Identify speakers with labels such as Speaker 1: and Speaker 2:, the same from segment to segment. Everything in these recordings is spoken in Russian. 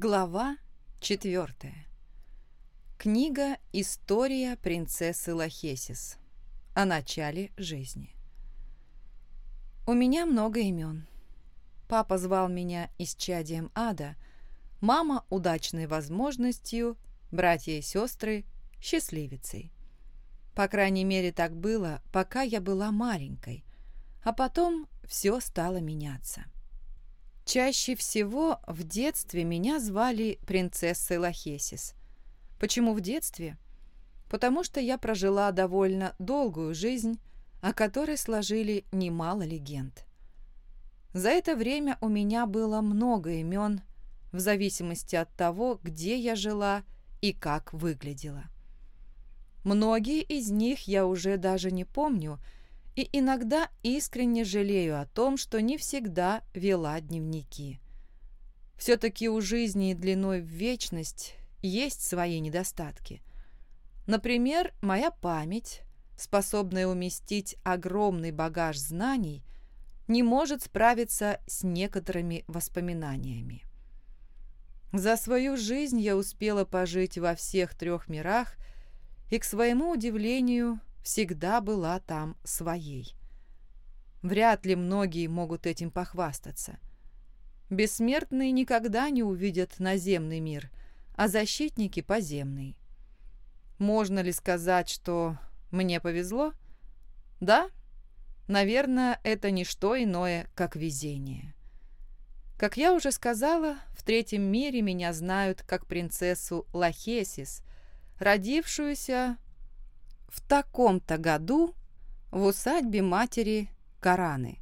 Speaker 1: Глава четвертая. Книга «История принцессы Лахесис» о начале жизни. У меня много имен. Папа звал меня исчадием ада, мама – удачной возможностью, братья и сестры – счастливицей. По крайней мере, так было, пока я была маленькой, а потом все стало меняться. Чаще всего в детстве меня звали принцессой Лахесис. Почему в детстве? Потому что я прожила довольно долгую жизнь, о которой сложили немало легенд. За это время у меня было много имен, в зависимости от того, где я жила и как выглядела. Многие из них я уже даже не помню, и иногда искренне жалею о том, что не всегда вела дневники. Все-таки у жизни длиной в вечность есть свои недостатки. Например, моя память, способная уместить огромный багаж знаний, не может справиться с некоторыми воспоминаниями. За свою жизнь я успела пожить во всех трех мирах и, к своему удивлению, всегда была там своей. Вряд ли многие могут этим похвастаться. Бессмертные никогда не увидят наземный мир, а защитники – поземный. Можно ли сказать, что мне повезло? Да, наверное, это не что иное, как везение. Как я уже сказала, в третьем мире меня знают как принцессу Лахесис, родившуюся в таком-то году в усадьбе матери Караны.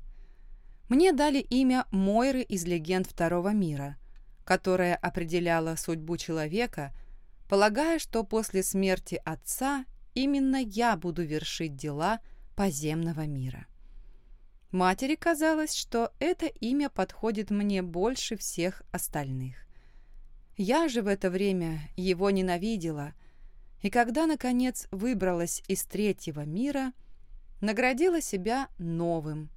Speaker 1: Мне дали имя Мойры из легенд Второго мира, которая определяла судьбу человека, полагая, что после смерти отца именно я буду вершить дела поземного мира. Матери казалось, что это имя подходит мне больше всех остальных. Я же в это время его ненавидела, и когда, наконец, выбралась из третьего мира, наградила себя новым –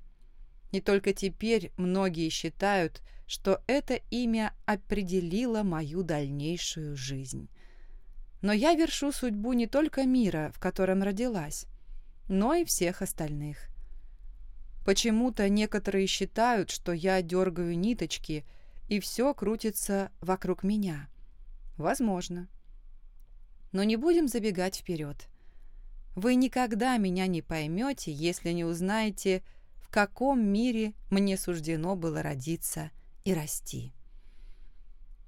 Speaker 1: и только теперь многие считают, что это имя определило мою дальнейшую жизнь. Но я вершу судьбу не только мира, в котором родилась, но и всех остальных. Почему-то некоторые считают, что я дергаю ниточки, и все крутится вокруг меня. Возможно. Но не будем забегать вперед. Вы никогда меня не поймете, если не узнаете, в каком мире мне суждено было родиться и расти.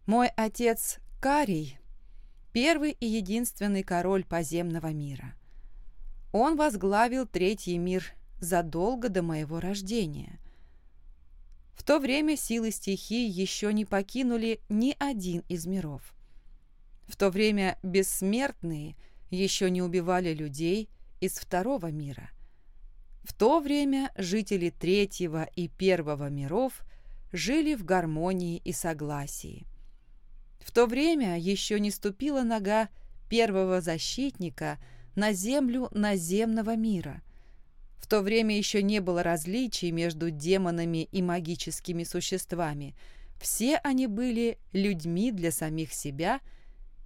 Speaker 1: Мой отец Карий – первый и единственный король поземного мира. Он возглавил третий мир задолго до моего рождения. В то время силы стихии еще не покинули ни один из миров. В то время бессмертные еще не убивали людей из второго мира – в то время жители третьего и первого миров жили в гармонии и согласии. В то время еще не ступила нога первого защитника на землю наземного мира. В то время еще не было различий между демонами и магическими существами. Все они были людьми для самих себя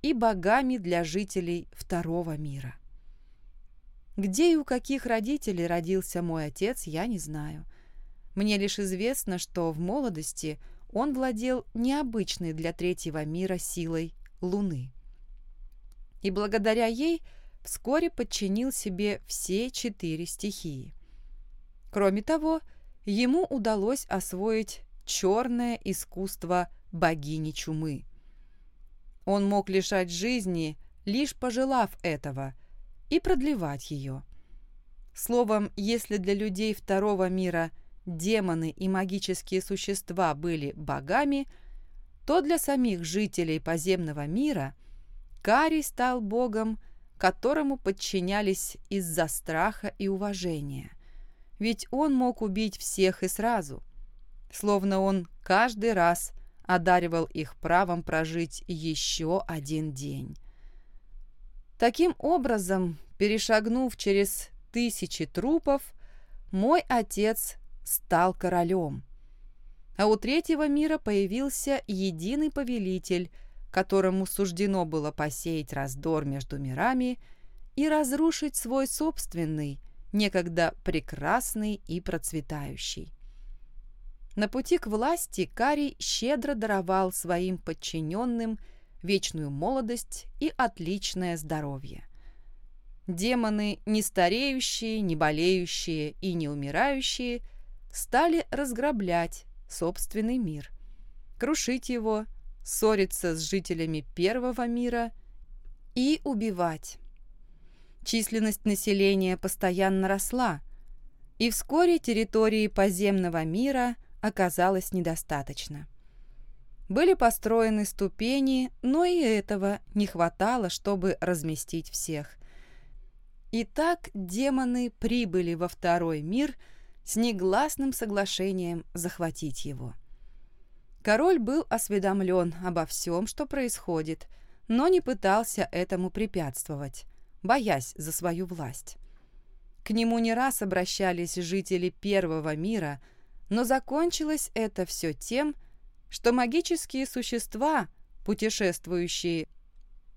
Speaker 1: и богами для жителей второго мира. Где и у каких родителей родился мой отец, я не знаю. Мне лишь известно, что в молодости он владел необычной для третьего мира силой Луны. И благодаря ей вскоре подчинил себе все четыре стихии. Кроме того, ему удалось освоить черное искусство богини чумы. Он мог лишать жизни, лишь пожелав этого – и продлевать ее. Словом, если для людей второго мира демоны и магические существа были богами, то для самих жителей подземного мира Карий стал богом, которому подчинялись из-за страха и уважения. Ведь он мог убить всех и сразу, словно он каждый раз одаривал их правом прожить еще один день. Таким образом, перешагнув через тысячи трупов, мой отец стал королем. а у третьего мира появился единый повелитель, которому суждено было посеять раздор между мирами и разрушить свой собственный, некогда прекрасный и процветающий. На пути к власти Карий щедро даровал своим подчиненным вечную молодость и отличное здоровье. Демоны, не стареющие, не болеющие и не умирающие, стали разграблять собственный мир, крушить его, ссориться с жителями первого мира и убивать. Численность населения постоянно росла, и вскоре территории подземного мира оказалось недостаточно. Были построены ступени, но и этого не хватало, чтобы разместить всех. Итак, демоны прибыли во второй мир с негласным соглашением захватить его. Король был осведомлен обо всем, что происходит, но не пытался этому препятствовать боясь за свою власть. К нему не раз обращались жители Первого мира, но закончилось это все тем, что магические существа, путешествующие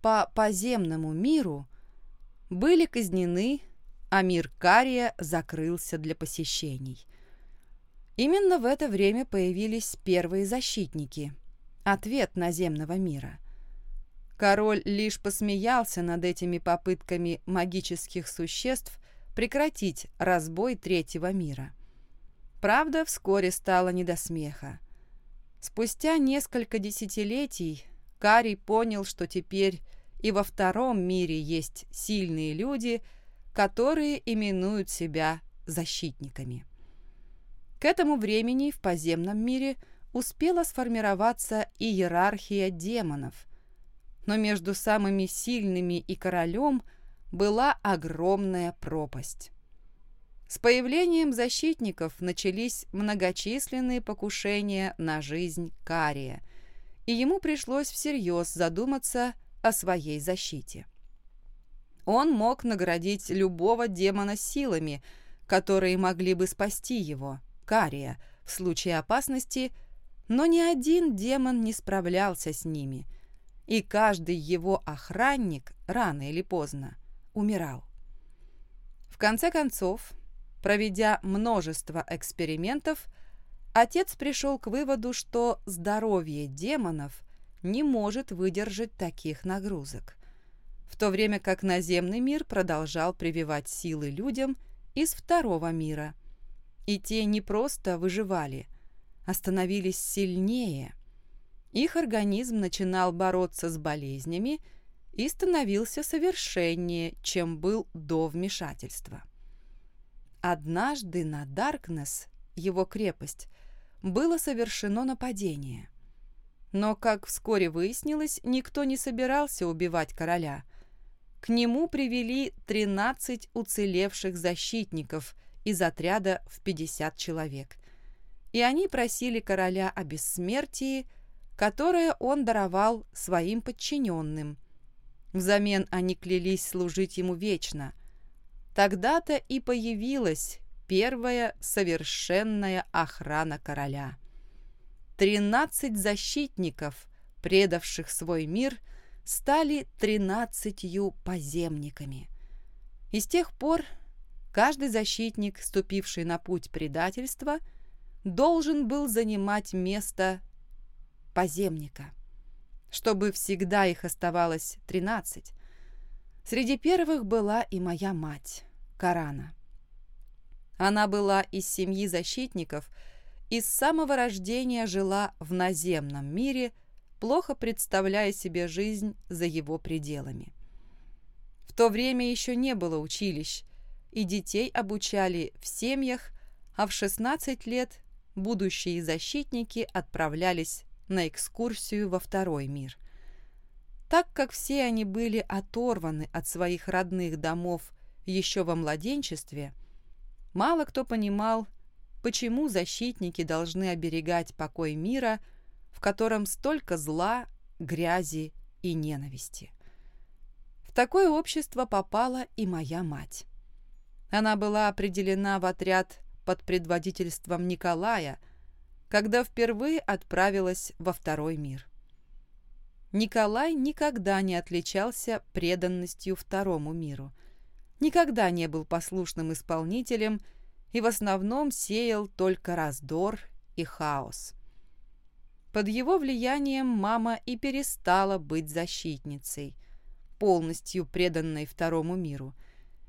Speaker 1: по поземному миру, были казнены, а мир Кария закрылся для посещений. Именно в это время появились первые защитники – ответ наземного мира – Король лишь посмеялся над этими попытками магических существ прекратить разбой третьего мира. Правда, вскоре стало не до смеха. Спустя несколько десятилетий Карий понял, что теперь и во втором мире есть сильные люди, которые именуют себя защитниками. К этому времени в подземном мире успела сформироваться иерархия демонов, но между самыми сильными и королем была огромная пропасть. С появлением защитников начались многочисленные покушения на жизнь Кария, и ему пришлось всерьез задуматься о своей защите. Он мог наградить любого демона силами, которые могли бы спасти его, Кария, в случае опасности, но ни один демон не справлялся с ними – и каждый его охранник рано или поздно умирал. В конце концов, проведя множество экспериментов, отец пришел к выводу, что здоровье демонов не может выдержать таких нагрузок, в то время как наземный мир продолжал прививать силы людям из второго мира. И те не просто выживали, а становились сильнее, их организм начинал бороться с болезнями и становился совершеннее, чем был до вмешательства. Однажды на Даркнесс, его крепость, было совершено нападение. Но, как вскоре выяснилось, никто не собирался убивать короля. К нему привели 13 уцелевших защитников из отряда в 50 человек. И они просили короля о бессмертии, которое он даровал своим подчиненным. Взамен они клялись служить ему вечно. Тогда-то и появилась первая совершенная охрана короля. Тринадцать защитников, предавших свой мир, стали тринадцатью поземниками. И с тех пор каждый защитник, ступивший на путь предательства, должен был занимать место поземника, чтобы всегда их оставалось тринадцать. Среди первых была и моя мать, Карана. Она была из семьи защитников и с самого рождения жила в наземном мире, плохо представляя себе жизнь за его пределами. В то время еще не было училищ, и детей обучали в семьях, а в 16 лет будущие защитники отправлялись на экскурсию во второй мир. Так как все они были оторваны от своих родных домов еще во младенчестве, мало кто понимал, почему защитники должны оберегать покой мира, в котором столько зла, грязи и ненависти. В такое общество попала и моя мать. Она была определена в отряд под предводительством Николая, когда впервые отправилась во второй мир. Николай никогда не отличался преданностью второму миру, никогда не был послушным исполнителем и в основном сеял только раздор и хаос. Под его влиянием мама и перестала быть защитницей, полностью преданной второму миру,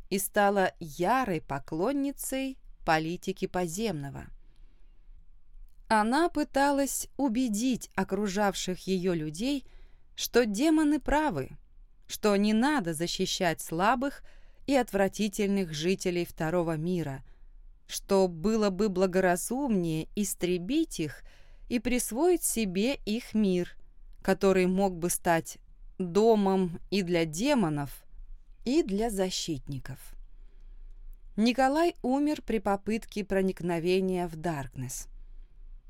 Speaker 1: и стала ярой поклонницей политики поземного. Она пыталась убедить окружавших ее людей – что демоны правы, что не надо защищать слабых и отвратительных жителей второго мира, что было бы благоразумнее истребить их и присвоить себе их мир, который мог бы стать домом и для демонов, и для защитников. Николай умер при попытке проникновения в Даркнесс.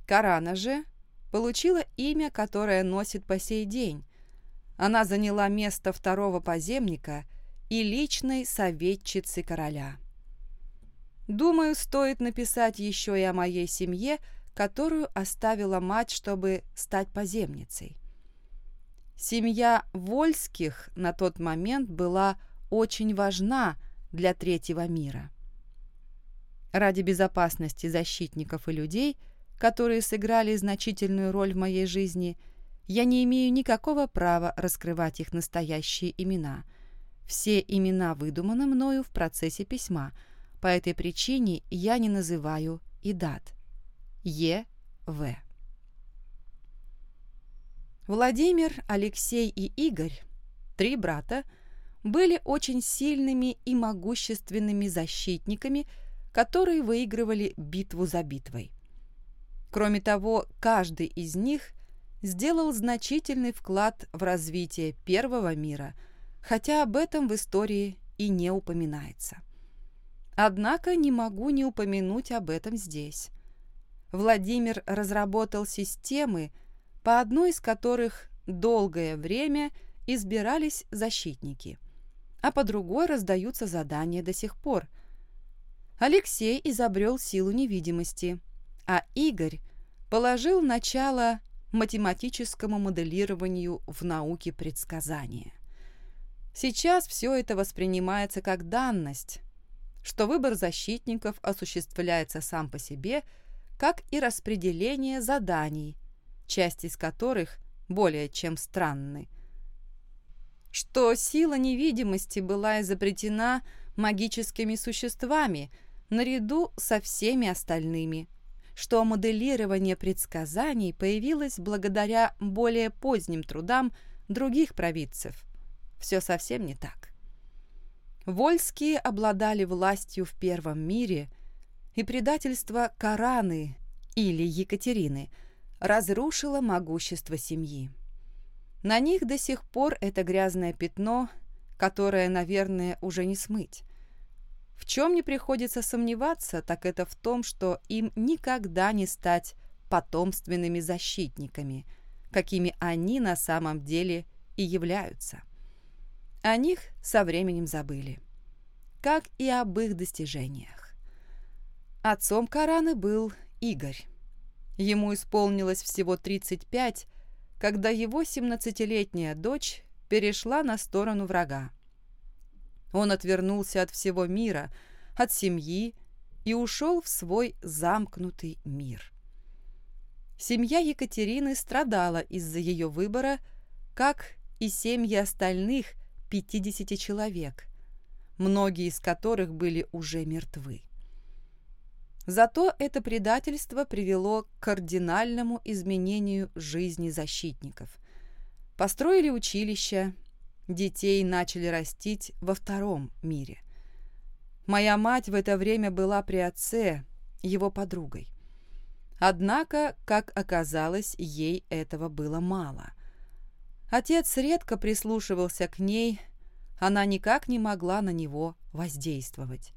Speaker 1: Карана же получила имя, которое носит по сей день, она заняла место второго поземника и личной советчицы короля. Думаю, стоит написать еще и о моей семье, которую оставила мать, чтобы стать поземницей. Семья Вольских на тот момент была очень важна для третьего мира. Ради безопасности защитников и людей, которые сыграли значительную роль в моей жизни – я не имею никакого права раскрывать их настоящие имена. Все имена выдуманы мною в процессе письма. По этой причине я не называю и дат. Е. В. Владимир, Алексей и Игорь, три брата, были очень сильными и могущественными защитниками, которые выигрывали битву за битвой. Кроме того, каждый из них сделал значительный вклад в развитие первого мира, хотя об этом в истории и не упоминается. Однако не могу не упомянуть об этом здесь. Владимир разработал системы, по одной из которых долгое время избирались защитники, а по другой раздаются задания до сих пор. Алексей изобрел силу невидимости, а Игорь положил начало математическому моделированию в науке предсказания. Сейчас все это воспринимается как данность, что выбор защитников осуществляется сам по себе, как и распределение заданий, часть из которых более чем странны. Что сила невидимости была изобретена магическими существами наряду со всеми остальными – что моделирование предсказаний появилось благодаря более поздним трудам других провидцев. Все совсем не так. Вольские обладали властью в Первом мире, и предательство Кораны или Екатерины разрушило могущество семьи. На них до сих пор это грязное пятно, которое, наверное, уже не смыть. В чем не приходится сомневаться, так это в том, что им никогда не стать потомственными защитниками, какими они на самом деле и являются. О них со временем забыли, как и об их достижениях. Отцом Кораны был Игорь. Ему исполнилось всего 35, когда его 17-летняя дочь перешла на сторону врага. Он отвернулся от всего мира, от семьи и ушел в свой замкнутый мир. Семья Екатерины страдала из-за ее выбора, как и семьи остальных 50 человек, многие из которых были уже мертвы. Зато это предательство привело к кардинальному изменению жизни защитников. Построили училища, детей начали растить во втором мире. Моя мать в это время была при отце, его подругой. Однако, как оказалось, ей этого было мало. Отец редко прислушивался к ней, она никак не могла на него воздействовать.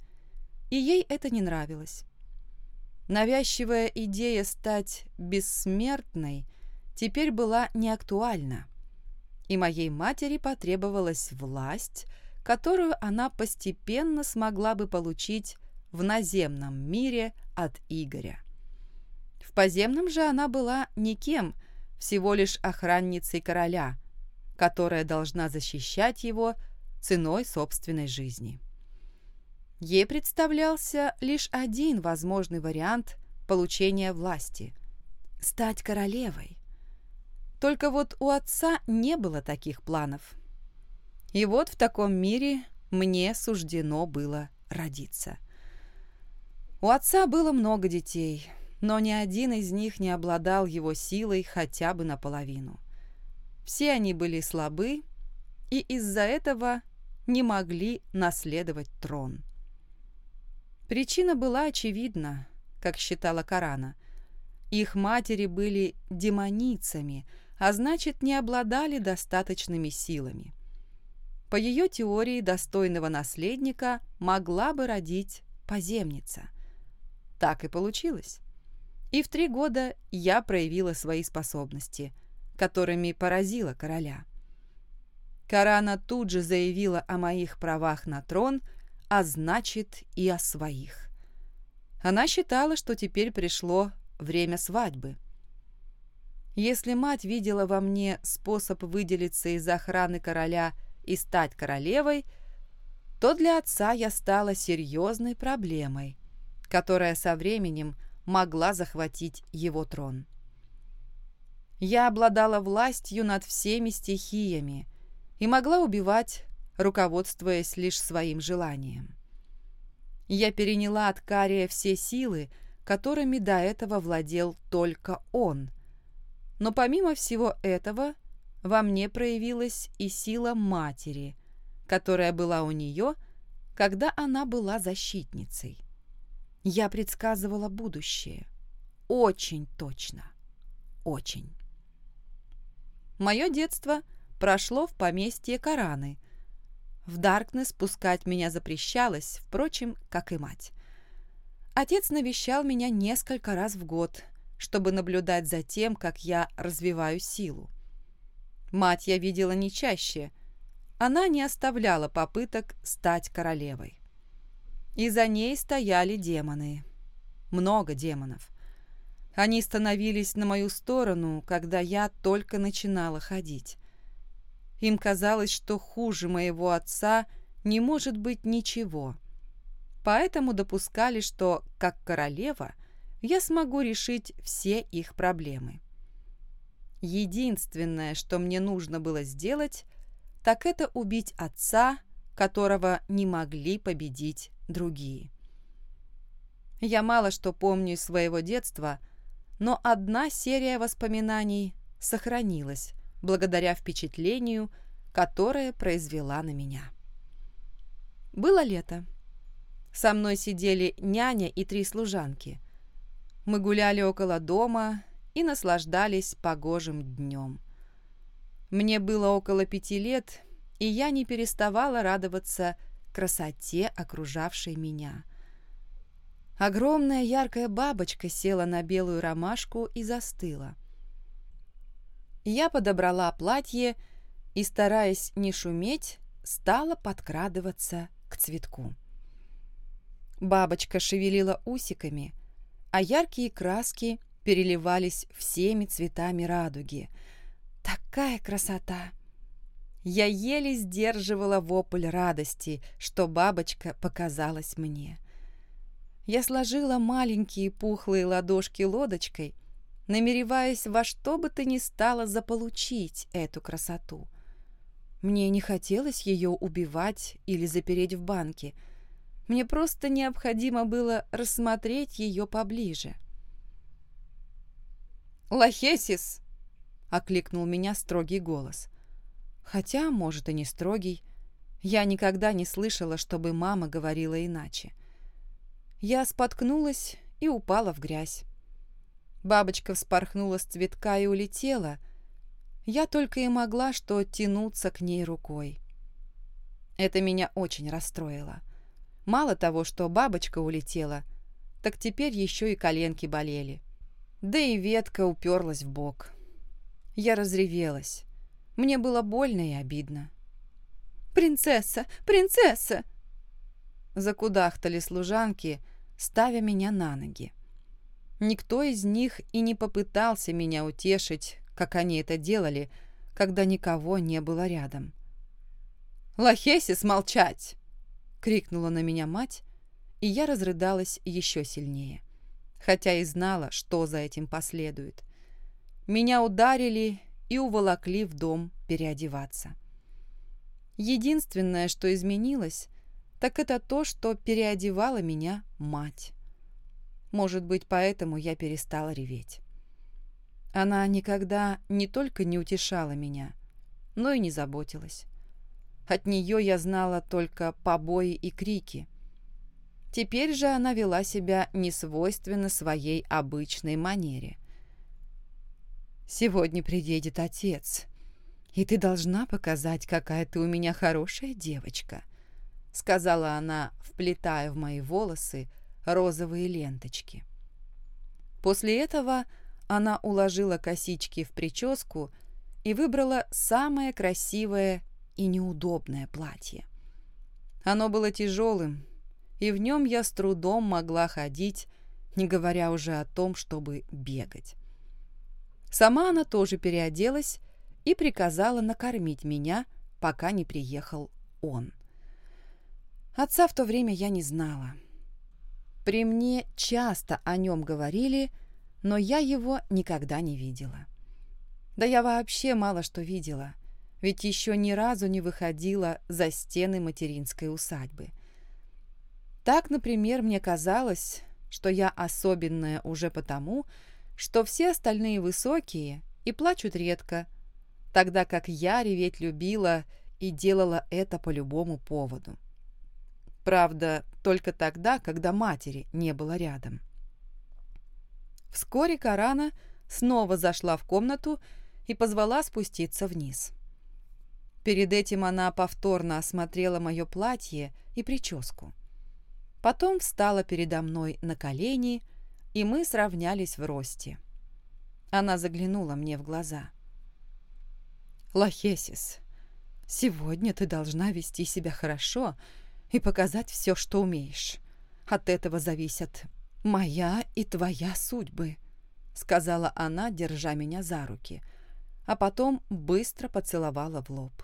Speaker 1: И ей это не нравилось. Навязчивая идея стать бессмертной теперь была неактуальна и моей матери потребовалась власть, которую она постепенно смогла бы получить в наземном мире от Игоря. В поземном же она была никем, всего лишь охранницей короля, которая должна защищать его ценой собственной жизни. Ей представлялся лишь один возможный вариант получения власти – стать королевой. Только вот у отца не было таких планов. И вот в таком мире мне суждено было родиться. У отца было много детей, но ни один из них не обладал его силой хотя бы наполовину. Все они были слабы и из-за этого не могли наследовать трон. Причина была очевидна, как считала Корана. Их матери были демоницами, а значит, не обладали достаточными силами. По ее теории, достойного наследника могла бы родить поземница. Так и получилось. И в три года я проявила свои способности, которыми поразила короля. Корана тут же заявила о моих правах на трон – а значит и о своих. Она считала, что теперь пришло время свадьбы. Если мать видела во мне способ выделиться из охраны короля и стать королевой, то для отца я стала серьезной проблемой, которая со временем могла захватить его трон. Я обладала властью над всеми стихиями и могла убивать руководствуясь лишь своим желанием. Я переняла от Кария все силы, которыми до этого владел только он. Но помимо всего этого, во мне проявилась и сила матери, которая была у нее, когда она была защитницей. Я предсказывала будущее. Очень точно. Очень. Мое детство прошло в поместье Караны – в Даркнесс пускать меня запрещалось, впрочем, как и мать. Отец навещал меня несколько раз в год, чтобы наблюдать за тем, как я развиваю силу. Мать я видела не чаще. Она не оставляла попыток стать королевой. И за ней стояли демоны. Много демонов. Они становились на мою сторону, когда я только начинала ходить. Им казалось, что хуже моего отца не может быть ничего. Поэтому допускали, что, как королева, я смогу решить все их проблемы. Единственное, что мне нужно было сделать, так это убить отца, которого не могли победить другие. Я мало что помню из своего детства, но одна серия воспоминаний сохранилась, благодаря впечатлению, которое произвела на меня. Было лето. Со мной сидели няня и три служанки. Мы гуляли около дома и наслаждались погожим днем. Мне было около пяти лет, и я не переставала радоваться красоте, окружавшей меня. Огромная яркая бабочка села на белую ромашку и застыла. Я подобрала платье и, стараясь не шуметь, стала подкрадываться к цветку. Бабочка шевелила усиками, а яркие краски переливались всеми цветами радуги. Такая красота! Я еле сдерживала вопль радости, что бабочка показалась мне. Я сложила маленькие пухлые ладошки лодочкой намереваясь во что бы то ни стало заполучить эту красоту. Мне не хотелось ее убивать или запереть в банке. Мне просто необходимо было рассмотреть ее поближе. «Лохесис!» — окликнул меня строгий голос. Хотя, может, и не строгий. Я никогда не слышала, чтобы мама говорила иначе. Я споткнулась и упала в грязь. Бабочка вспорхнула с цветка и улетела. Я только и могла что тянуться к ней рукой. Это меня очень расстроило. Мало того, что бабочка улетела, так теперь еще и коленки болели. Да и ветка уперлась в бок. Я разревелась. Мне было больно и обидно. «Принцесса! Принцесса!» Закудахтали служанки, ставя меня на ноги. Никто из них и не попытался меня утешить, как они это делали, когда никого не было рядом. «Лохесис, молчать!» — крикнула на меня мать, и я разрыдалась еще сильнее, хотя и знала, что за этим последует. Меня ударили и уволокли в дом переодеваться. Единственное, что изменилось, так это то, что переодевала меня мать. Может быть, поэтому я перестала реветь. Она никогда не только не утешала меня, но и не заботилась. От нее я знала только побои и крики. Теперь же она вела себя несвойственно своей обычной манере. «Сегодня приедет отец, и ты должна показать, какая ты у меня хорошая девочка», сказала она, вплетая в мои волосы розовые ленточки. После этого она уложила косички в прическу и выбрала самое красивое и неудобное платье. Оно было тяжелым, и в нем я с трудом могла ходить, не говоря уже о том, чтобы бегать. Сама она тоже переоделась и приказала накормить меня, пока не приехал он. Отца в то время я не знала. При мне часто о нем говорили, но я его никогда не видела. Да я вообще мало что видела, ведь еще ни разу не выходила за стены материнской усадьбы. Так, например, мне казалось, что я особенная уже потому, что все остальные высокие и плачут редко, тогда как я реветь любила и делала это по любому поводу. Правда, только тогда, когда матери не было рядом. Вскоре Карана снова зашла в комнату и позвала спуститься вниз. Перед этим она повторно осмотрела мое платье и прическу. Потом встала передо мной на колени, и мы сравнялись в росте. Она заглянула мне в глаза. «Лахесис, сегодня ты должна вести себя хорошо и показать все, что умеешь. От этого зависят моя и твоя судьбы», — сказала она, держа меня за руки, а потом быстро поцеловала в лоб.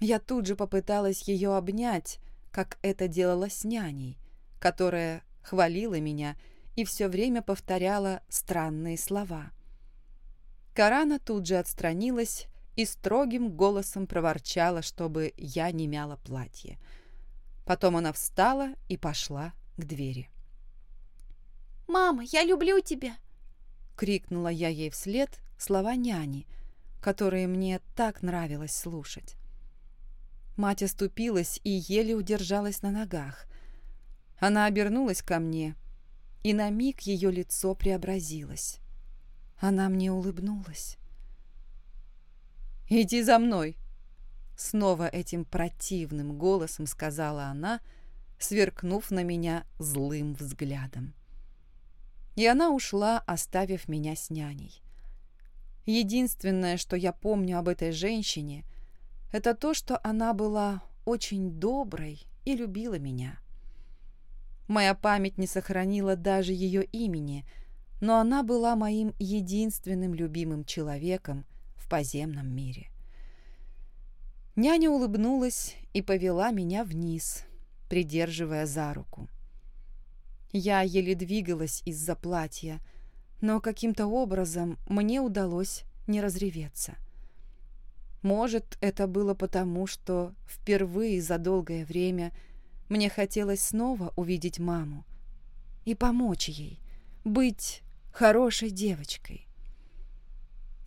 Speaker 1: Я тут же попыталась ее обнять, как это делала с няней, которая хвалила меня и все время повторяла странные слова. Карана тут же отстранилась и строгим голосом проворчала, чтобы я не мяла платье — Потом она встала и пошла к двери.
Speaker 2: «Мама, я люблю тебя!»
Speaker 1: — крикнула я ей вслед слова няни, которые мне так нравилось слушать. Мать оступилась и еле удержалась на ногах. Она обернулась ко мне, и на миг ее лицо преобразилось. Она мне улыбнулась. «Иди за мной!» Снова этим противным голосом сказала она, сверкнув на меня злым взглядом. И она ушла, оставив меня с няней. Единственное, что я помню об этой женщине, это то, что она была очень доброй и любила меня. Моя память не сохранила даже ее имени, но она была моим единственным любимым человеком в поземном мире. Няня улыбнулась и повела меня вниз, придерживая за руку. Я еле двигалась из-за платья, но каким-то образом мне удалось не разреветься. Может, это было потому, что впервые за долгое время мне хотелось снова увидеть маму и помочь ей, быть хорошей девочкой.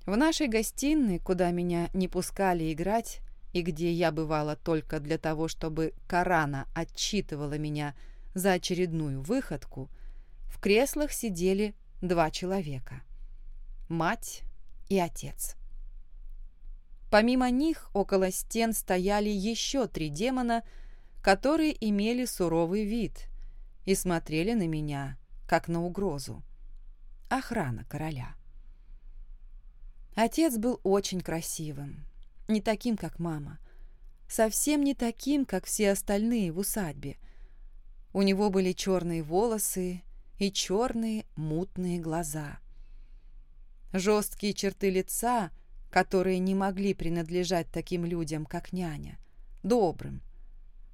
Speaker 1: В нашей гостиной, куда меня не пускали играть, и где я бывала только для того, чтобы Корана отчитывала меня за очередную выходку, в креслах сидели два человека – мать и отец. Помимо них около стен стояли еще три демона, которые имели суровый вид и смотрели на меня, как на угрозу. Охрана короля. Отец был очень красивым, не таким, как мама. Совсем не таким, как все остальные в усадьбе. У него были черные волосы, и черные мутные глаза. Жесткие черты лица, которые не могли принадлежать таким людям, как няня, добрым.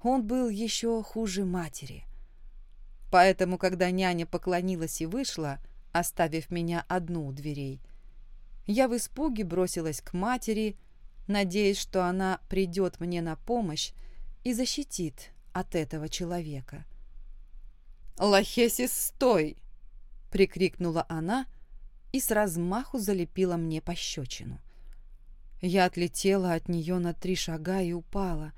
Speaker 1: Он был еще хуже матери. Поэтому, когда няня поклонилась и вышла, оставив меня одну у дверей, я в испуге бросилась к матери, надеясь, что она придет мне на помощь и защитит от этого человека. «Лохесис, стой!» — прикрикнула она и с размаху залепила мне пощечину. Я отлетела от нее на три шага и упала.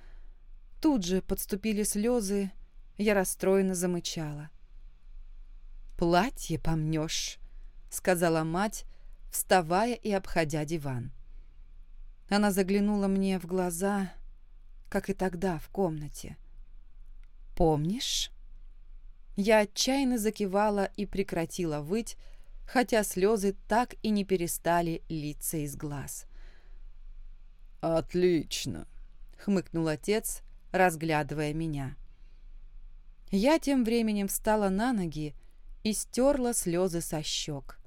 Speaker 1: Тут же подступили слезы, я расстроенно замычала. «Платье помнешь», — сказала мать, вставая и обходя диван. Она заглянула мне в глаза, как и тогда в комнате. «Помнишь?» Я отчаянно закивала и прекратила выть, хотя слезы так и не перестали литься из глаз.
Speaker 3: «Отлично!» — хмыкнул отец, разглядывая меня.
Speaker 1: Я тем временем встала на ноги и стерла слезы со щек.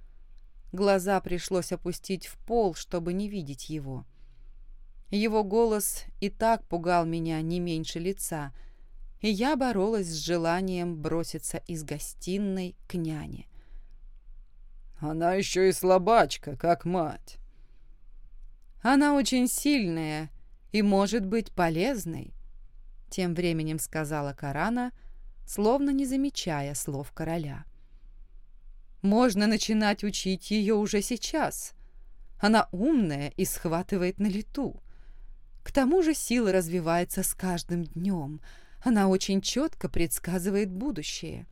Speaker 1: Глаза пришлось опустить в пол, чтобы не видеть его. Его голос и так пугал меня не меньше лица — и я боролась с желанием броситься из гостиной к няне.
Speaker 3: «Она еще и слабачка, как мать».
Speaker 1: «Она очень сильная и может быть полезной», — тем временем сказала Корана, словно не замечая слов короля. «Можно начинать учить ее уже сейчас. Она умная и схватывает на лету. К тому же сила развивается с каждым днем, — она очень четко предсказывает будущее.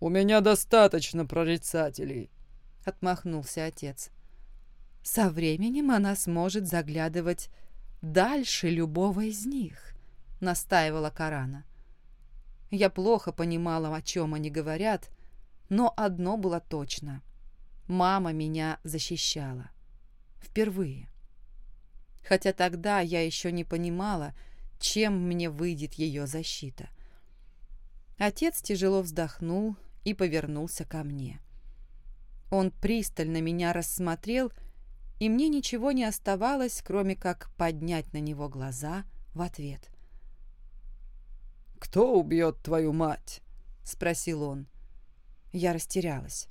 Speaker 3: «У меня достаточно прорицателей», — отмахнулся отец.
Speaker 1: «Со временем она сможет заглядывать дальше любого из них», — настаивала Корана. Я плохо понимала, о чем они говорят, но одно было точно. Мама меня защищала. Впервые. Хотя тогда я еще не понимала, чем мне выйдет ее защита. Отец тяжело вздохнул и повернулся ко мне. Он пристально меня рассмотрел, и мне ничего не оставалось, кроме как поднять на него глаза в ответ.
Speaker 3: «Кто убьет твою мать?» — спросил он.
Speaker 1: Я растерялась.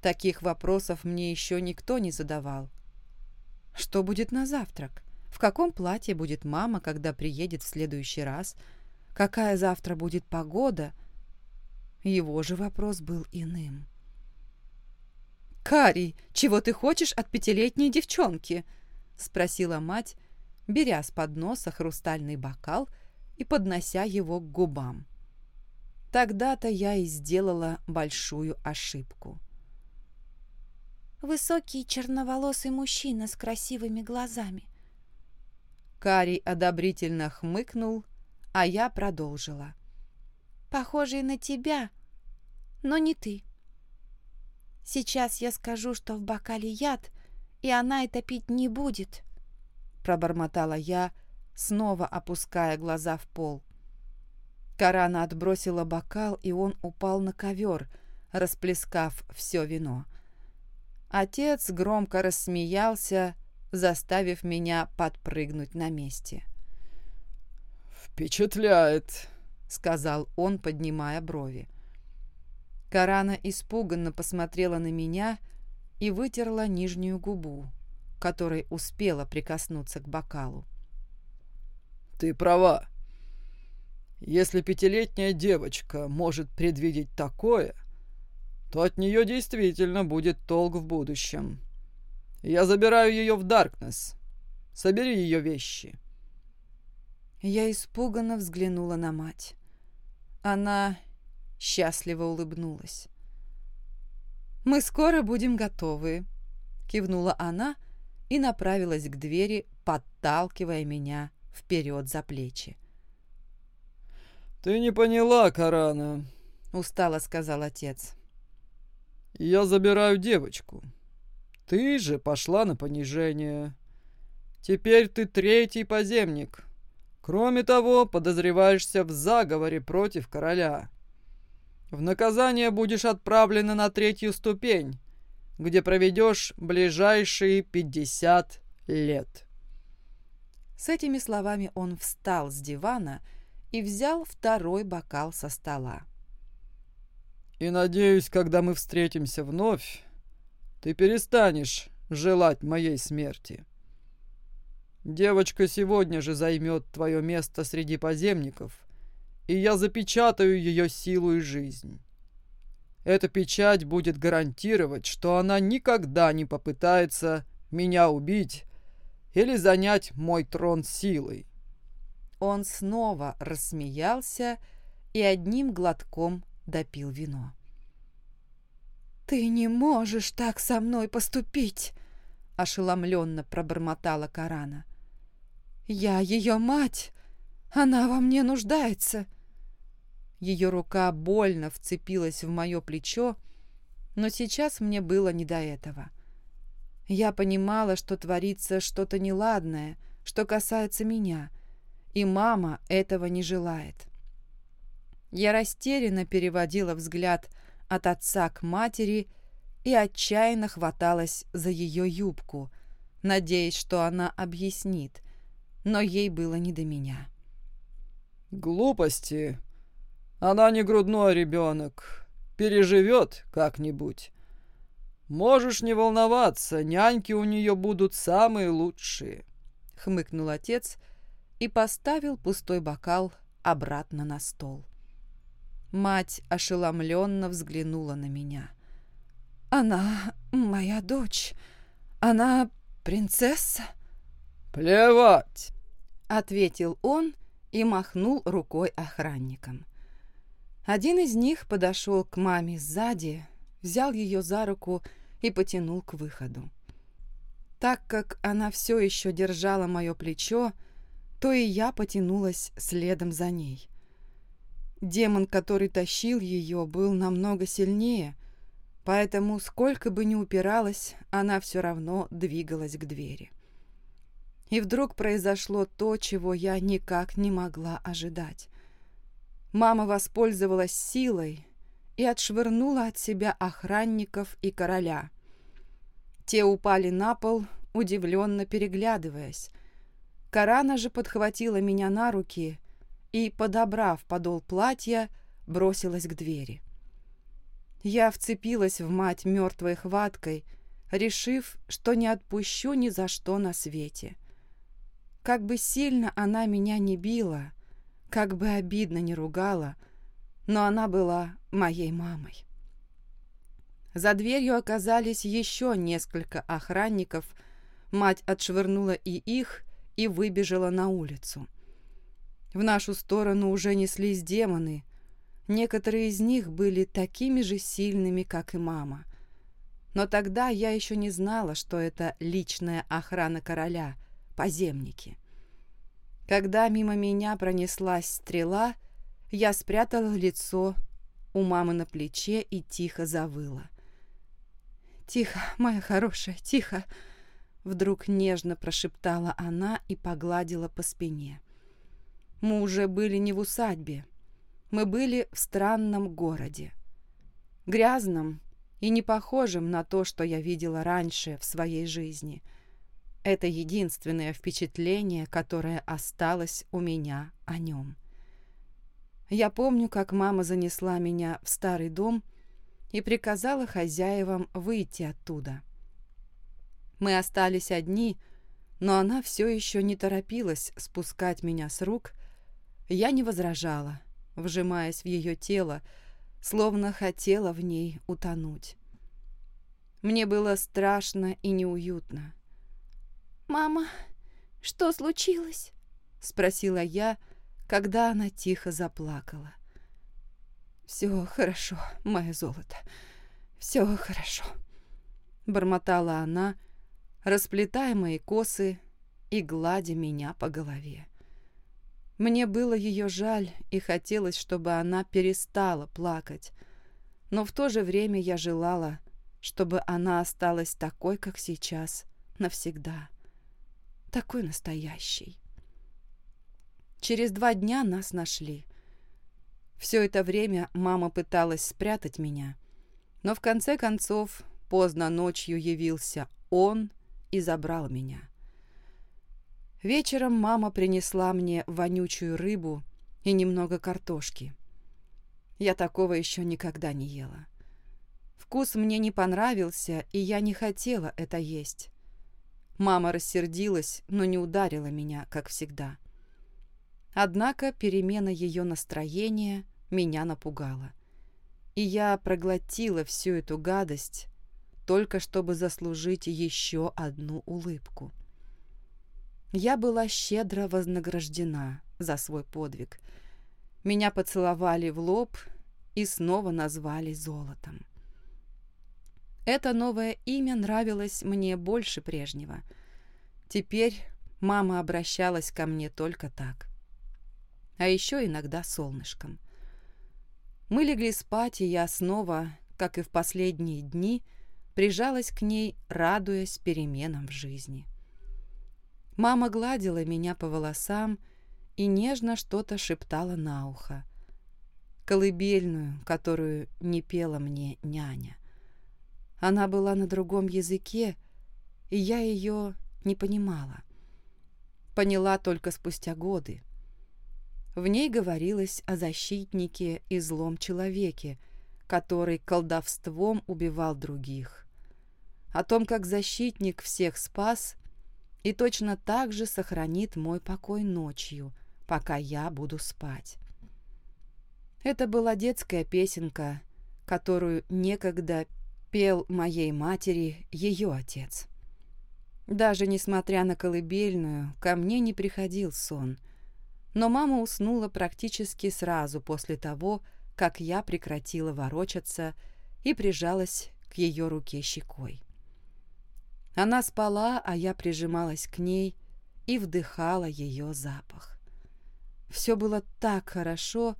Speaker 1: Таких вопросов мне еще никто не задавал. Что будет на завтрак? В каком платье будет мама, когда приедет в следующий раз? Какая завтра будет погода? Его же вопрос был иным. «Карий, чего ты хочешь от пятилетней девчонки?» — спросила мать, беря с подноса хрустальный бокал и поднося его к губам. Тогда-то я и сделала большую ошибку.
Speaker 2: «Высокий черноволосый мужчина с красивыми глазами.
Speaker 1: Карий одобрительно хмыкнул, а я продолжила.
Speaker 2: «Похожий на тебя, но не ты. Сейчас я скажу, что в бокале яд, и она это пить не будет», — пробормотала я, снова опуская глаза в пол.
Speaker 1: Карана отбросила бокал, и он упал на ковер, расплескав все вино. Отец громко рассмеялся, заставив меня подпрыгнуть на месте.
Speaker 3: «Впечатляет», —
Speaker 1: сказал он, поднимая брови. Карана испуганно посмотрела на меня и вытерла нижнюю губу, которой успела прикоснуться к бокалу.
Speaker 3: «Ты права. Если пятилетняя девочка может предвидеть такое, то от нее действительно будет толк в будущем. Я забираю ее в Даркнесс. Собери ее вещи».
Speaker 1: Я испуганно взглянула на мать. Она счастливо улыбнулась. «Мы скоро будем готовы», — кивнула она и направилась к двери, подталкивая меня вперед за плечи.
Speaker 3: «Ты не поняла, Карана», —
Speaker 1: устало сказал отец.
Speaker 3: «Я забираю девочку. Ты же пошла на понижение. Теперь ты третий поземник. Кроме того, подозреваешься в заговоре против короля. В наказание будешь отправлена на третью ступень, где проведешь ближайшие пятьдесят лет».
Speaker 1: С этими словами он встал с дивана и взял второй бокал со стола.
Speaker 3: «И надеюсь, когда мы встретимся вновь, ты перестанешь желать моей смерти. Девочка сегодня же займет твое место среди поземников, и я запечатаю ее силу и жизнь. Эта печать будет гарантировать, что она никогда не попытается меня убить или занять мой трон силой.
Speaker 1: Он снова рассмеялся и одним глотком допил вино.
Speaker 2: «Ты не можешь так со мной поступить!» — ошеломленно пробормотала Карана. «Я ее мать! Она во мне нуждается!»
Speaker 1: Ее рука больно вцепилась в мое плечо, но сейчас мне было не до этого. Я понимала, что творится что-то неладное, что касается меня, и мама этого не желает. Я растерянно переводила взгляд от отца к матери и отчаянно хваталась за ее юбку, надеясь, что она объяснит, но ей было не до меня.
Speaker 3: «Глупости. Она не грудной ребенок. Переживет как-нибудь. Можешь не волноваться, няньки у нее будут самые лучшие», —
Speaker 1: хмыкнул отец и поставил пустой бокал обратно на стол. Мать ошеломленно взглянула на меня.
Speaker 2: «Она моя дочь. Она принцесса?»
Speaker 3: «Плевать!»
Speaker 1: — ответил он и махнул рукой охранникам. Один из них подошел к маме сзади, взял ее за руку и потянул к выходу. Так как она все еще держала мое плечо, то и я потянулась следом за ней. Демон, который тащил ее, был намного сильнее, поэтому, сколько бы ни упиралась, она все равно двигалась к двери. И вдруг произошло то, чего я никак не могла ожидать. Мама воспользовалась силой и отшвырнула от себя охранников и короля. Те упали на пол, удивленно переглядываясь. Карана же подхватила меня на руки и, подобрав подол платья, бросилась к двери. Я вцепилась в мать мертвой хваткой, решив, что не отпущу ни за что на свете. Как бы сильно она меня не била, как бы обидно не ругала, но она была моей мамой. За дверью оказались еще несколько охранников, мать отшвырнула и их и выбежала на улицу. В нашу сторону уже неслись демоны. Некоторые из них были такими же сильными, как и мама. Но тогда я еще не знала, что это личная охрана короля, поземники. Когда мимо меня пронеслась стрела, я спрятала лицо у мамы на плече и тихо завыла. «Тихо, моя хорошая, тихо!» Вдруг нежно прошептала она и погладила по спине. Мы уже были не в усадьбе. Мы были в странном городе. Грязном и не похожем на то, что я видела раньше в своей жизни. Это единственное впечатление, которое осталось у меня о нем. Я помню, как мама занесла меня в старый дом и приказала хозяевам выйти оттуда. Мы остались одни, но она все еще не торопилась спускать меня с рук я не возражала, вжимаясь в ее тело, словно хотела в ней утонуть. Мне было страшно и неуютно.
Speaker 2: «Мама, что случилось?» — спросила я, когда она тихо заплакала.
Speaker 1: «Все хорошо, мое золото, все хорошо», — бормотала она, расплетая мои косы и гладя меня по голове. Мне было ее жаль и хотелось, чтобы она перестала плакать. Но в то же время я желала, чтобы она осталась такой, как сейчас, навсегда. Такой настоящей. Через два дня нас нашли. Все это время мама пыталась спрятать меня, но в конце концов поздно ночью явился он и забрал меня. Вечером мама принесла мне вонючую рыбу и немного картошки. Я такого еще никогда не ела. Вкус мне не понравился, и я не хотела это есть. Мама рассердилась, но не ударила меня, как всегда. Однако перемена ее настроения меня напугала. И я проглотила всю эту гадость, только чтобы заслужить еще одну улыбку. Я была щедро вознаграждена за свой подвиг. Меня поцеловали в лоб и снова назвали золотом. Это новое имя нравилось мне больше прежнего. Теперь мама обращалась ко мне только так. А еще иногда солнышком. Мы легли спать, и я снова, как и в последние дни, прижалась к ней, радуясь переменам в жизни. Мама гладила меня по волосам и нежно что-то шептала на ухо. Колыбельную, которую не пела мне няня. Она была на другом языке, и я ее не понимала. Поняла только спустя годы. В ней говорилось о защитнике и злом человеке, который колдовством убивал других. О том, как защитник всех спас и точно так же сохранит мой покой ночью, пока я буду спать. Это была детская песенка, которую некогда пел моей матери ее отец. Даже несмотря на колыбельную, ко мне не приходил сон, но мама уснула практически сразу после того, как я прекратила ворочаться и прижалась к ее руке щекой. Она спала, а я прижималась к ней и вдыхала ее запах. Все было так хорошо,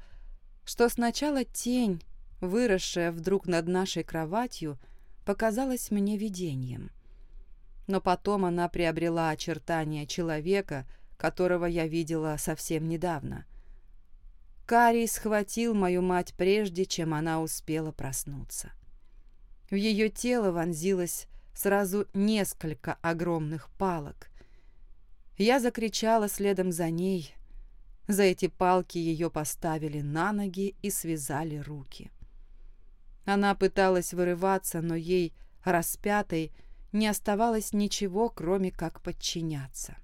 Speaker 1: что сначала тень, выросшая вдруг над нашей кроватью, показалась мне видением. Но потом она приобрела очертания человека, которого я видела совсем недавно. Карий схватил мою мать прежде, чем она успела проснуться. В ее тело вонзилась сразу несколько огромных палок. Я закричала следом за ней. За эти палки ее поставили на ноги и связали руки. Она пыталась вырываться, но ей, распятой, не оставалось ничего, кроме как подчиняться.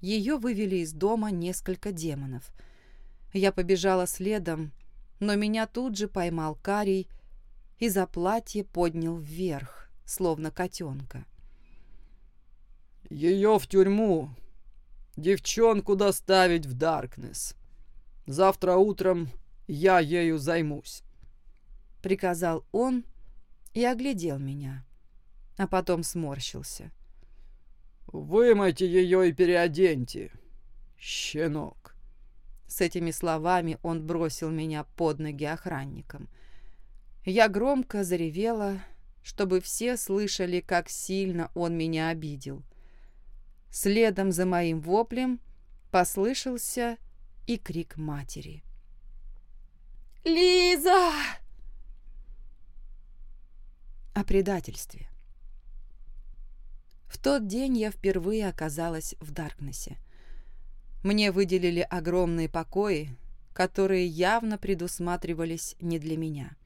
Speaker 1: Ее вывели из дома несколько демонов. Я побежала следом, но меня тут же поймал Карий и за платье поднял вверх словно котенка.
Speaker 3: «Ее в тюрьму. Девчонку доставить в Даркнесс. Завтра утром я ею займусь», —
Speaker 1: приказал он и оглядел меня, а потом сморщился.
Speaker 3: «Вымойте ее и переоденьте, щенок».
Speaker 1: С этими словами он бросил меня под ноги охранникам. Я громко заревела, чтобы все слышали, как сильно он меня обидел. Следом за моим воплем послышался и крик матери.
Speaker 2: «Лиза!»
Speaker 1: О предательстве. В тот день я впервые оказалась в Даркнессе. Мне выделили огромные покои, которые явно предусматривались не для меня.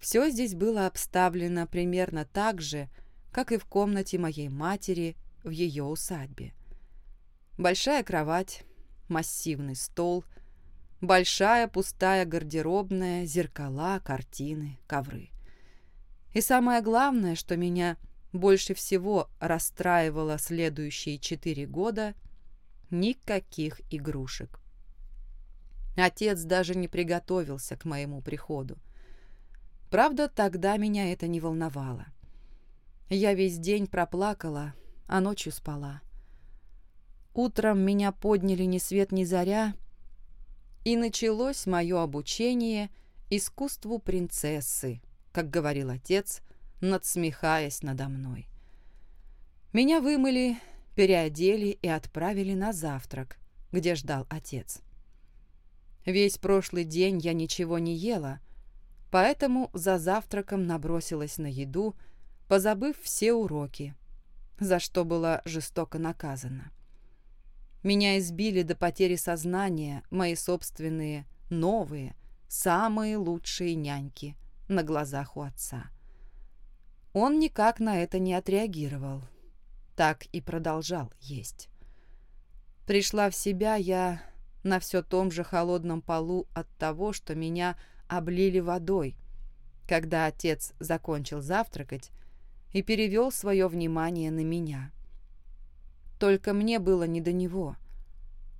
Speaker 1: Все здесь было обставлено примерно так же, как и в комнате моей матери в ее усадьбе. Большая кровать, массивный стол, большая пустая гардеробная, зеркала, картины, ковры. И самое главное, что меня больше всего расстраивало следующие четыре года – никаких игрушек. Отец даже не приготовился к моему приходу. Правда, тогда меня это не волновало. Я весь день проплакала, а ночью спала. Утром меня подняли ни свет ни заря, и началось мое обучение искусству принцессы, как говорил отец, надсмехаясь надо мной. Меня вымыли, переодели и отправили на завтрак, где ждал отец. Весь прошлый день я ничего не ела, поэтому за завтраком набросилась на еду, позабыв все уроки, за что была жестоко наказана. Меня избили до потери сознания мои собственные, новые, самые лучшие няньки на глазах у отца. Он никак на это не отреагировал, так и продолжал есть. Пришла в себя я на все том же холодном полу от того, что меня облили водой, когда отец закончил завтракать и перевел свое внимание на меня. Только мне было не до него.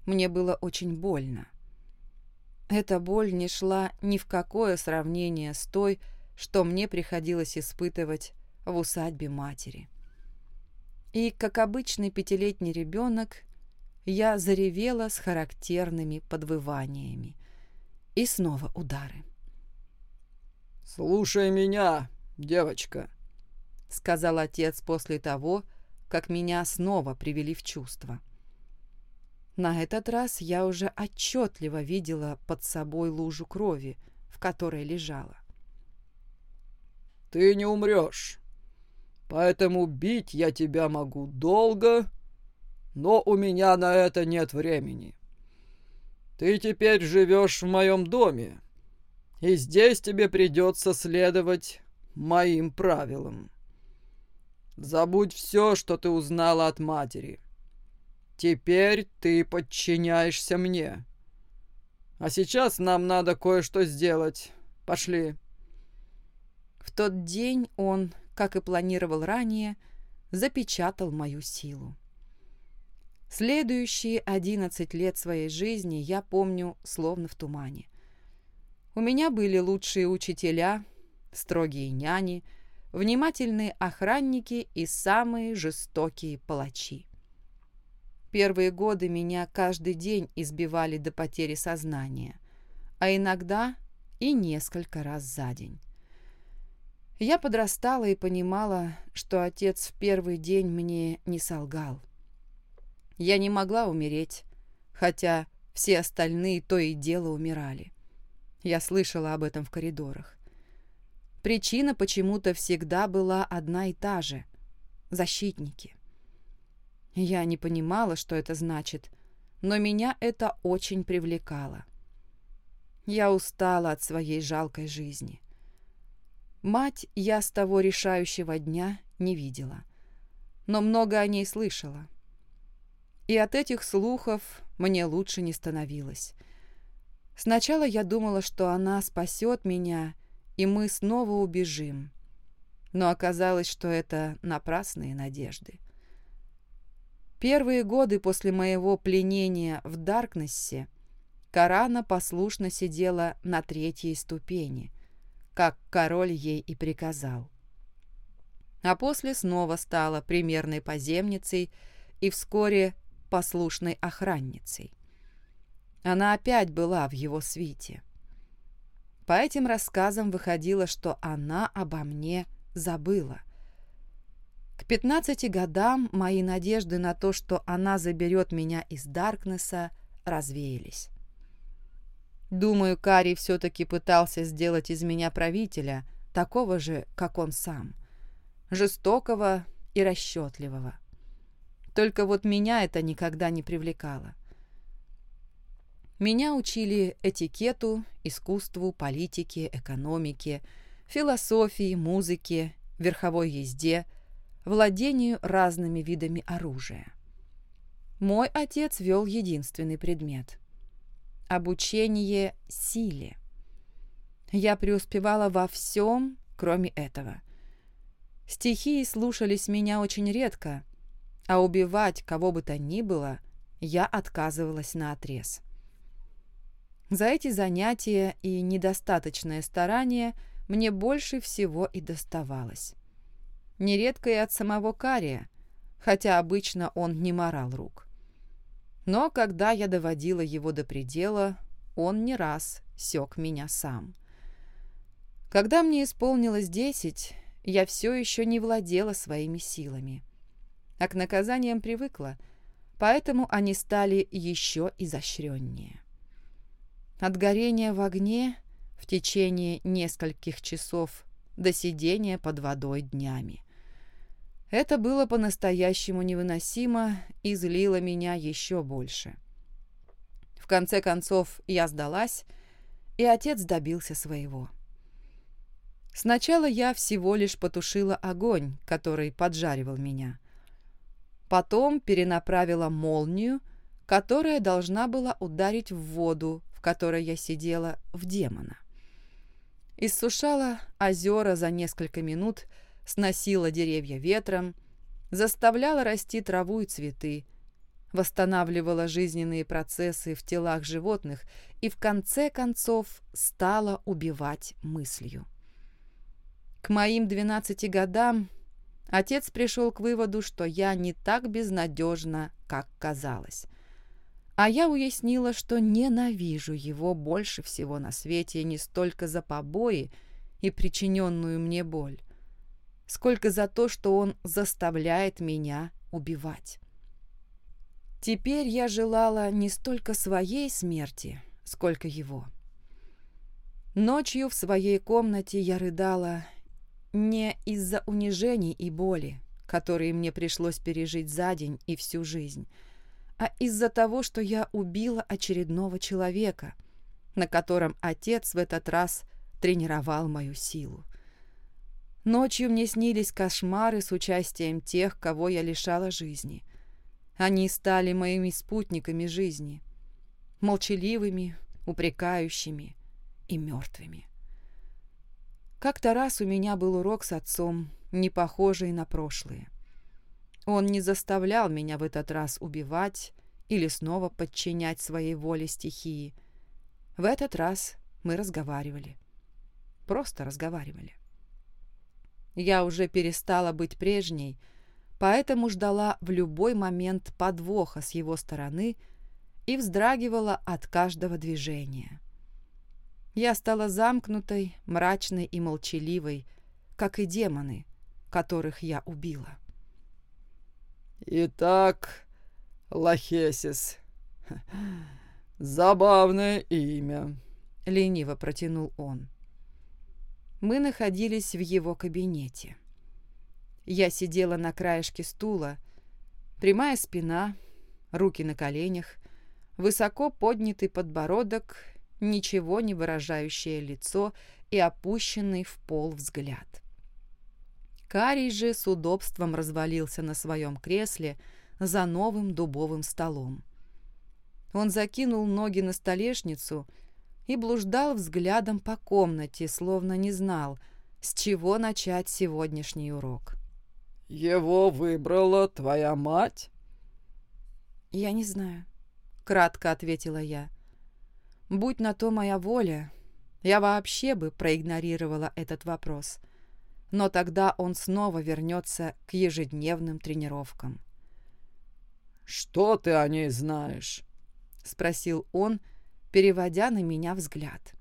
Speaker 1: Мне было очень больно. Эта боль не шла ни в какое сравнение с той, что мне приходилось испытывать в усадьбе матери. И, как обычный пятилетний ребенок, я заревела с характерными подвываниями. И снова удары.
Speaker 3: «Слушай меня, девочка», — сказал отец после того, как меня снова привели в чувство.
Speaker 1: На этот раз я уже отчетливо видела под собой лужу крови, в которой лежала.
Speaker 3: «Ты не умрешь, поэтому бить я тебя могу долго но у меня на это нет времени. Ты теперь живешь в моем доме, и здесь тебе придется следовать моим правилам. Забудь все, что ты узнала от матери. Теперь ты подчиняешься мне. А сейчас нам надо кое-что сделать. Пошли.
Speaker 1: В тот день он, как и планировал ранее, запечатал мою силу. Следующие одиннадцать лет своей жизни я помню словно в тумане. У меня были лучшие учителя, строгие няни, внимательные охранники и самые жестокие палачи. Первые годы меня каждый день избивали до потери сознания, а иногда и несколько раз за день. Я подрастала и понимала, что отец в первый день мне не солгал. Я не могла умереть, хотя все остальные то и дело умирали. Я слышала об этом в коридорах. Причина почему-то всегда была одна и та же – защитники. Я не понимала, что это значит, но меня это очень привлекало. Я устала от своей жалкой жизни. Мать я с того решающего дня не видела, но много о ней слышала – и от этих слухов мне лучше не становилось. Сначала я думала, что она спасет меня, и мы снова убежим. Но оказалось, что это напрасные надежды. Первые годы после моего пленения в Даркнессе Карана послушно сидела на третьей ступени, как король ей и приказал. А после снова стала примерной поземницей и вскоре послушной охранницей. Она опять была в его свите. По этим рассказам выходило, что она обо мне забыла. К 15 годам мои надежды на то, что она заберет меня из Даркнесса, развеялись. Думаю, Кари все-таки пытался сделать из меня правителя, такого же, как он сам, жестокого и расчетливого. Только вот меня это никогда не привлекало. Меня учили этикету, искусству, политике, экономике, философии, музыке, верховой езде, владению разными видами оружия. Мой отец вел единственный предмет – обучение силе. Я преуспевала во всем, кроме этого. Стихии слушались меня очень редко, а убивать кого бы то ни было я отказывалась на отрез. За эти занятия и недостаточное старание мне больше всего и доставалось. Нередко и от самого Кария, хотя обычно он не морал рук. Но когда я доводила его до предела, он не раз сёк меня сам. Когда мне исполнилось десять, я все еще не владела своими силами а к наказаниям привыкла, поэтому они стали еще изощреннее. От горения в огне в течение нескольких часов до сидения под водой днями. Это было по-настоящему невыносимо и злило меня еще больше. В конце концов я сдалась, и отец добился своего. Сначала я всего лишь потушила огонь, который поджаривал меня. Потом перенаправила молнию, которая должна была ударить в воду, в которой я сидела, в демона. Иссушала озера за несколько минут, сносила деревья ветром, заставляла расти траву и цветы, восстанавливала жизненные процессы в телах животных и в конце концов стала убивать мыслью. К моим 12 годам отец пришел к выводу, что я не так безнадежна, как казалось. А я уяснила, что ненавижу его больше всего на свете не столько за побои и причиненную мне боль, сколько за то, что он заставляет меня убивать. Теперь я желала не столько своей смерти, сколько его. Ночью в своей комнате я рыдала не из-за унижений и боли, которые мне пришлось пережить за день и всю жизнь, а из-за того, что я убила очередного человека, на котором отец в этот раз тренировал мою силу. Ночью мне снились кошмары с участием тех, кого я лишала жизни. Они стали моими спутниками жизни, молчаливыми, упрекающими и мертвыми. Как-то раз у меня был урок с отцом, не похожий на прошлые. Он не заставлял меня в этот раз убивать или снова подчинять своей воле стихии. В этот раз мы разговаривали. Просто разговаривали. Я уже перестала быть прежней, поэтому ждала в любой момент подвоха с его стороны и вздрагивала от каждого движения. Я стала замкнутой, мрачной и молчаливой, как и демоны, которых я убила.
Speaker 3: «Итак, Лахесис, забавное имя», —
Speaker 1: лениво протянул он. Мы находились в его кабинете. Я сидела на краешке стула, прямая спина, руки на коленях, высоко поднятый подбородок ничего не выражающее лицо и опущенный в пол взгляд. Карий же с удобством развалился на своем кресле за новым дубовым столом. Он закинул ноги на столешницу и блуждал взглядом по комнате, словно не знал, с чего начать сегодняшний урок.
Speaker 3: «Его выбрала твоя мать?»
Speaker 1: «Я не знаю», — кратко ответила я. Будь на то моя воля, я вообще бы проигнорировала этот вопрос. Но тогда он снова вернется к ежедневным тренировкам.
Speaker 3: «Что ты о ней знаешь?»
Speaker 1: — спросил он, переводя на меня взгляд.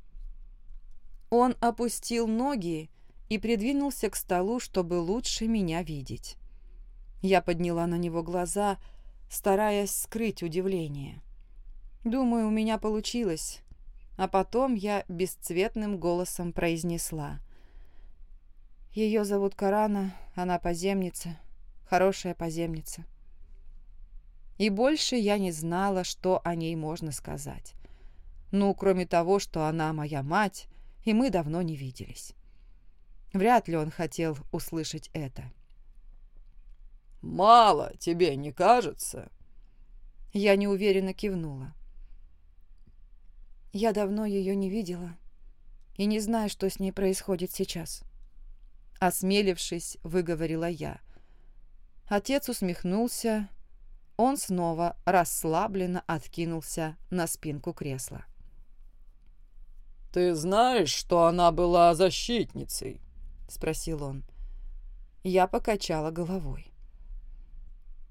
Speaker 1: Он опустил ноги и придвинулся к столу, чтобы лучше меня видеть. Я подняла на него глаза, стараясь скрыть удивление. Думаю, у меня получилось. А потом я бесцветным голосом произнесла. Ее зовут Карана, она поземница, хорошая поземница. И больше я не знала, что о ней можно сказать. Ну, кроме того, что она моя мать, и мы давно не виделись. Вряд ли он хотел услышать это.
Speaker 3: «Мало тебе не кажется?»
Speaker 1: Я неуверенно кивнула. Я давно ее не видела и не знаю, что с ней происходит сейчас. Осмелившись, выговорила я. Отец усмехнулся. Он снова расслабленно откинулся на спинку кресла.
Speaker 3: «Ты знаешь, что она была защитницей?» — спросил он.
Speaker 1: Я покачала головой.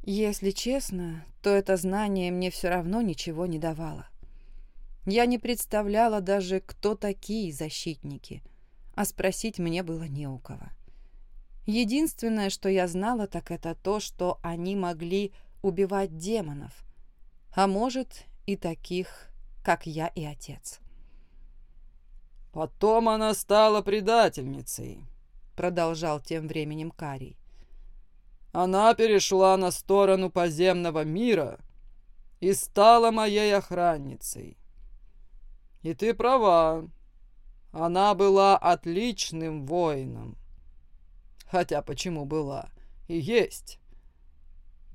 Speaker 1: Если честно, то это знание мне все равно ничего не давало. Я не представляла даже, кто такие защитники, а спросить мне было не у кого. Единственное, что я знала, так это то, что они могли убивать демонов, а может и таких, как я и отец.
Speaker 3: Потом она стала предательницей, продолжал тем временем Карий. Она перешла на сторону подземного мира и стала моей охранницей. И ты права, она была отличным воином. Хотя почему была? И есть.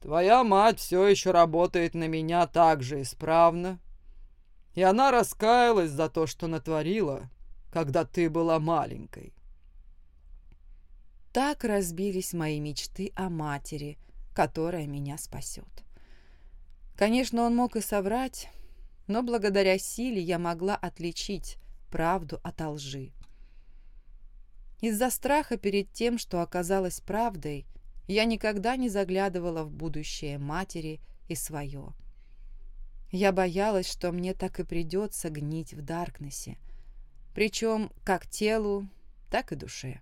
Speaker 3: Твоя мать все еще работает на меня так же исправно. И она раскаялась за то, что натворила, когда ты была маленькой.
Speaker 1: Так разбились мои мечты о матери, которая меня спасет. Конечно, он мог и соврать, но благодаря силе я могла отличить правду от лжи. Из-за страха перед тем, что оказалось правдой, я никогда не заглядывала в будущее матери и свое. Я боялась, что мне так и придется гнить в Даркнессе, причем как телу, так и душе.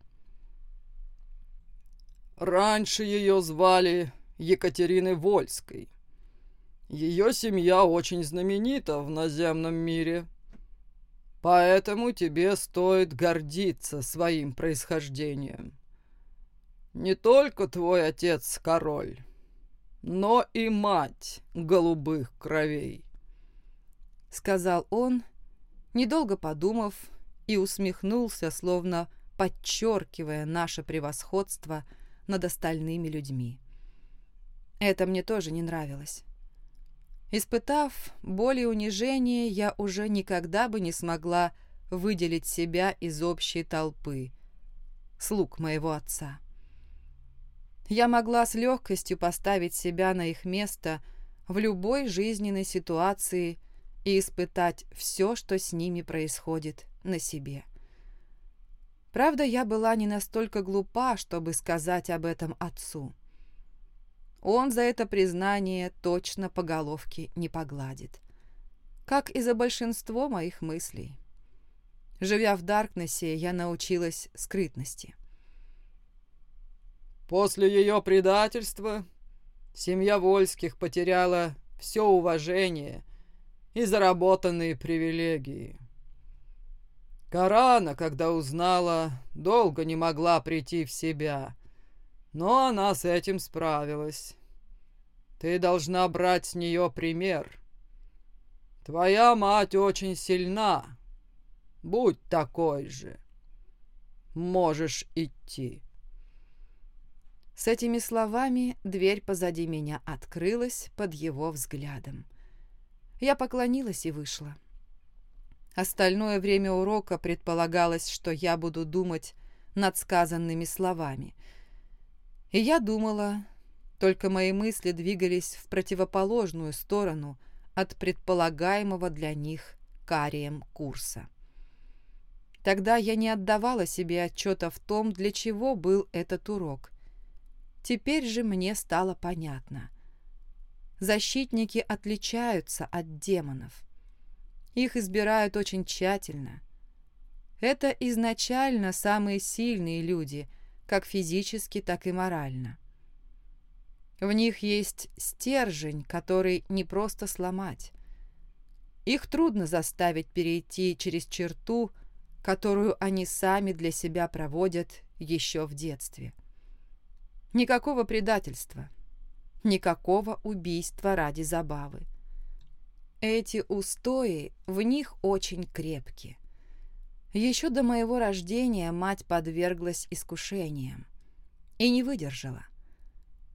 Speaker 3: Раньше ее звали Екатериной Вольской. Ее семья очень знаменита в наземном мире, поэтому тебе стоит гордиться своим происхождением. Не только твой отец король, но и мать голубых кровей.
Speaker 1: Сказал он, недолго подумав, и усмехнулся, словно подчеркивая наше превосходство над остальными людьми. Это мне тоже не нравилось. Испытав боль и унижение, я уже никогда бы не смогла выделить себя из общей толпы, слуг моего отца. Я могла с легкостью поставить себя на их место в любой жизненной ситуации и испытать все, что с ними происходит, на себе. Правда, я была не настолько глупа, чтобы сказать об этом отцу. Он за это признание точно по головке не погладит. Как и за большинство моих мыслей. Живя в Даркнессе, я научилась скрытности.
Speaker 3: После ее предательства семья Вольских потеряла все уважение и заработанные привилегии. Карана, когда узнала, долго не могла прийти в себя, но она с этим справилась. Ты должна брать с нее пример. Твоя мать очень сильна. Будь такой же. Можешь идти.
Speaker 1: С этими словами дверь позади меня открылась под его взглядом. Я поклонилась и вышла. Остальное время урока предполагалось, что я буду думать над сказанными словами. И я думала, только мои мысли двигались в противоположную сторону от предполагаемого для них карием курса. Тогда я не отдавала себе отчета в том, для чего был этот урок, Теперь же мне стало понятно. Защитники отличаются от демонов. Их избирают очень тщательно. Это изначально самые сильные люди, как физически, так и морально. В них есть стержень, который не просто сломать. Их трудно заставить перейти через черту, которую они сами для себя проводят еще в детстве. Никакого предательства. Никакого убийства ради забавы. Эти устои в них очень крепки. Еще до моего рождения мать подверглась искушениям и не выдержала.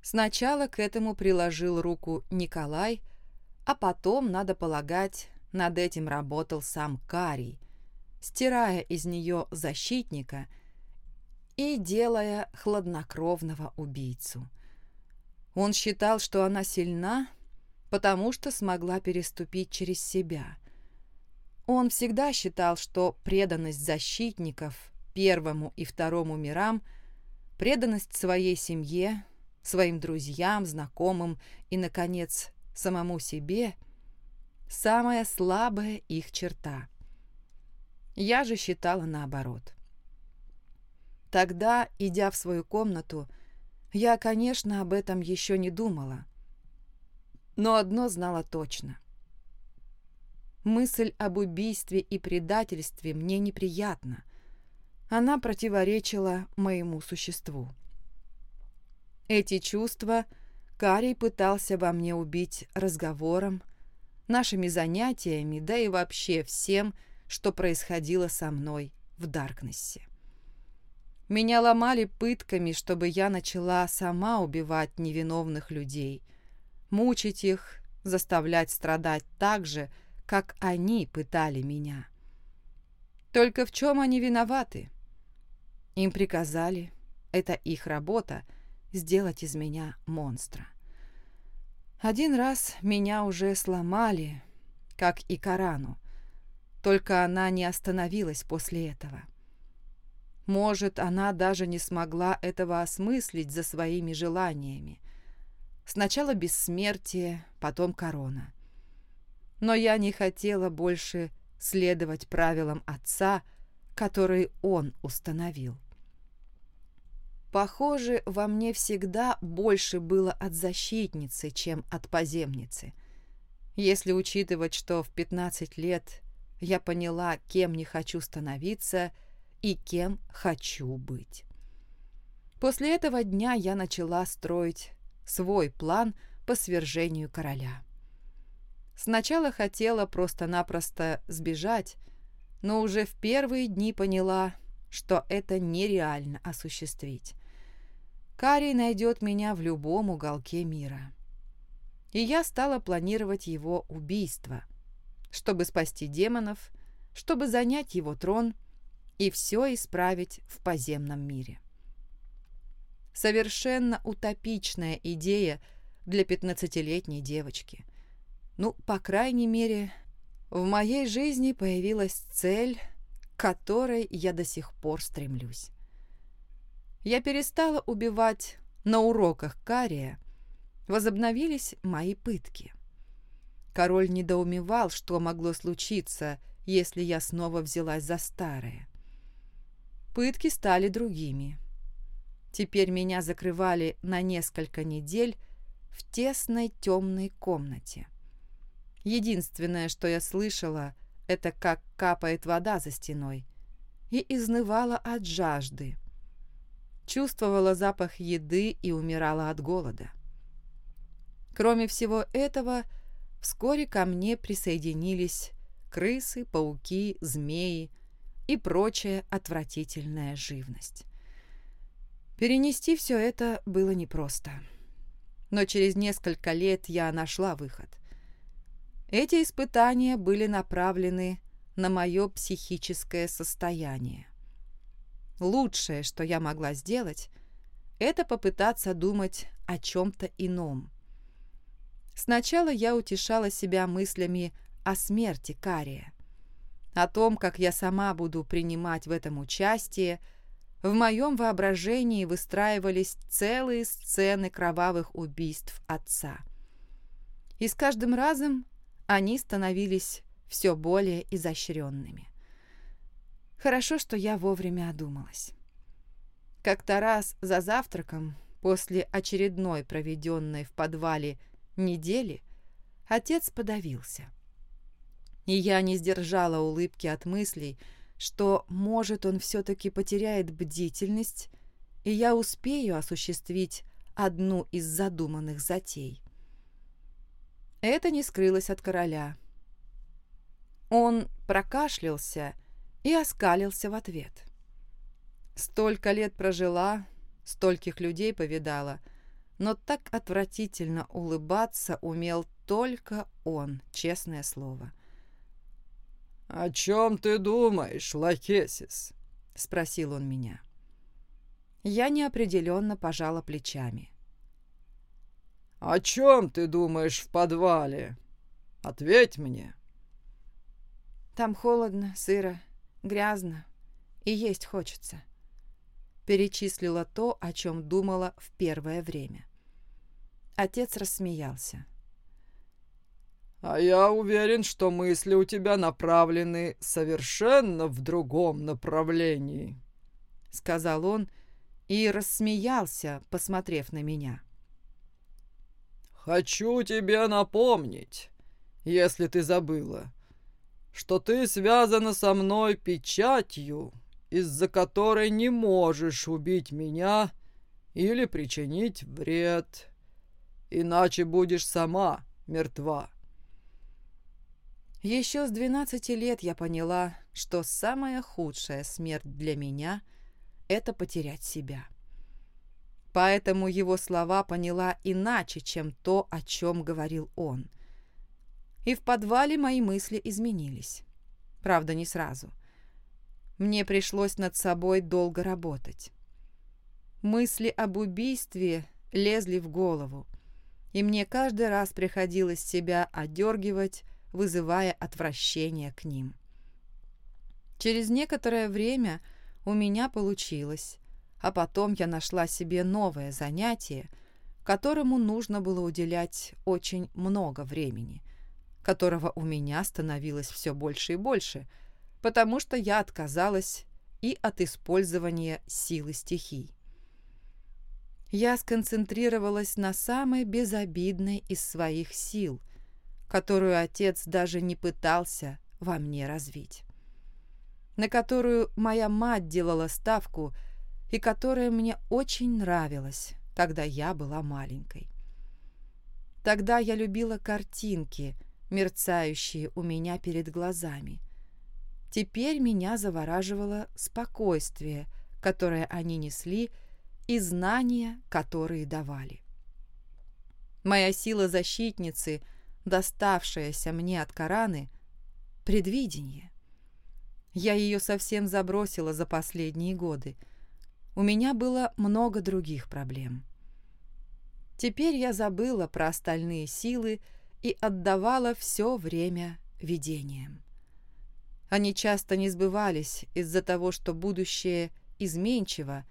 Speaker 1: Сначала к этому приложил руку Николай, а потом, надо полагать, над этим работал сам Карий, стирая из нее защитника – и делая хладнокровного убийцу. Он считал, что она сильна, потому что смогла переступить через себя. Он всегда считал, что преданность защитников первому и второму мирам, преданность своей семье, своим друзьям, знакомым и, наконец, самому себе – самая слабая их черта. Я же считала наоборот. Тогда, идя в свою комнату, я, конечно, об этом еще не думала. Но одно знала точно. Мысль об убийстве и предательстве мне неприятна. Она противоречила моему существу. Эти чувства Карий пытался во мне убить разговором, нашими занятиями, да и вообще всем, что происходило со мной в Даркнессе. Меня ломали пытками, чтобы я начала сама убивать невиновных людей, мучить их, заставлять страдать так же, как они пытали меня. Только в чем они виноваты? Им приказали, это их работа, сделать из меня монстра. Один раз меня уже сломали, как и Корану, только она не остановилась после этого. Может, она даже не смогла этого осмыслить за своими желаниями. Сначала бессмертие, потом корона. Но я не хотела больше следовать правилам отца, которые он установил. Похоже, во мне всегда больше было от защитницы, чем от поземницы. Если учитывать, что в 15 лет я поняла, кем не хочу становиться и кем хочу быть. После этого дня я начала строить свой план по свержению короля. Сначала хотела просто-напросто сбежать, но уже в первые дни поняла, что это нереально осуществить. Карий найдет меня в любом уголке мира. И я стала планировать его убийство – чтобы спасти демонов, чтобы занять его трон и все исправить в поземном мире. Совершенно утопичная идея для пятнадцатилетней девочки. Ну, по крайней мере, в моей жизни появилась цель, к которой я до сих пор стремлюсь. Я перестала убивать на уроках Кария, возобновились мои пытки. Король недоумевал, что могло случиться, если я снова взялась за старое. Пытки стали другими. Теперь меня закрывали на несколько недель в тесной темной комнате. Единственное, что я слышала, это как капает вода за стеной, и изнывала от жажды. Чувствовала запах еды и умирала от голода. Кроме всего этого, Вскоре ко мне присоединились крысы, пауки, змеи и прочая отвратительная живность. Перенести все это было непросто. Но через несколько лет я нашла выход. Эти испытания были направлены на мое психическое состояние. Лучшее, что я могла сделать, это попытаться думать о чем-то ином, Сначала я утешала себя мыслями о смерти Кария. О том, как я сама буду принимать в этом участие, в моем воображении выстраивались целые сцены кровавых убийств отца. И с каждым разом они становились все более изощренными. Хорошо, что я вовремя одумалась. Как-то раз за завтраком, после очередной проведенной в подвале недели отец подавился. И я не сдержала улыбки от мыслей, что, может, он все-таки потеряет бдительность, и я успею осуществить одну из задуманных затей. Это не скрылось от короля. Он прокашлялся и оскалился в ответ. Столько лет прожила, стольких людей повидала — но так отвратительно улыбаться умел только он, честное слово.
Speaker 3: «О чем ты думаешь, Лакесис?» — спросил он меня.
Speaker 1: Я неопределенно пожала плечами.
Speaker 3: «О чем ты думаешь в подвале? Ответь мне».
Speaker 2: «Там холодно, сыро, грязно и есть хочется», перечислила то, о чем думала в первое время. Отец рассмеялся.
Speaker 3: «А я уверен, что мысли у тебя направлены совершенно в другом направлении», — сказал он и рассмеялся, посмотрев на меня. «Хочу тебе напомнить, если ты забыла, что ты связана со мной печатью, из-за которой не можешь убить меня или причинить вред, иначе будешь сама мертва.
Speaker 1: Еще с 12 лет я поняла, что самая худшая смерть для меня – это потерять себя. Поэтому его слова поняла иначе, чем то, о чем говорил он. И в подвале мои мысли изменились. Правда, не сразу. Мне пришлось над собой долго работать. Мысли об убийстве лезли в голову, и мне каждый раз приходилось себя одергивать, вызывая отвращение к ним. Через некоторое время у меня получилось, а потом я нашла себе новое занятие, которому нужно было уделять очень много времени, которого у меня становилось все больше и больше, потому что я отказалась и от использования силы стихий. Я сконцентрировалась на самой безобидной из своих сил – которую отец даже не пытался во мне развить, на которую моя мать делала ставку и которая мне очень нравилась, когда я была маленькой. Тогда я любила картинки, мерцающие у меня перед глазами. Теперь меня завораживало спокойствие, которое они несли, и знания, которые давали. Моя сила защитницы – доставшаяся мне от Кораны, предвидение. Я ее совсем забросила за последние годы. У меня было много других проблем. Теперь я забыла про остальные силы и отдавала все время видениям. Они часто не сбывались из-за того, что будущее изменчиво,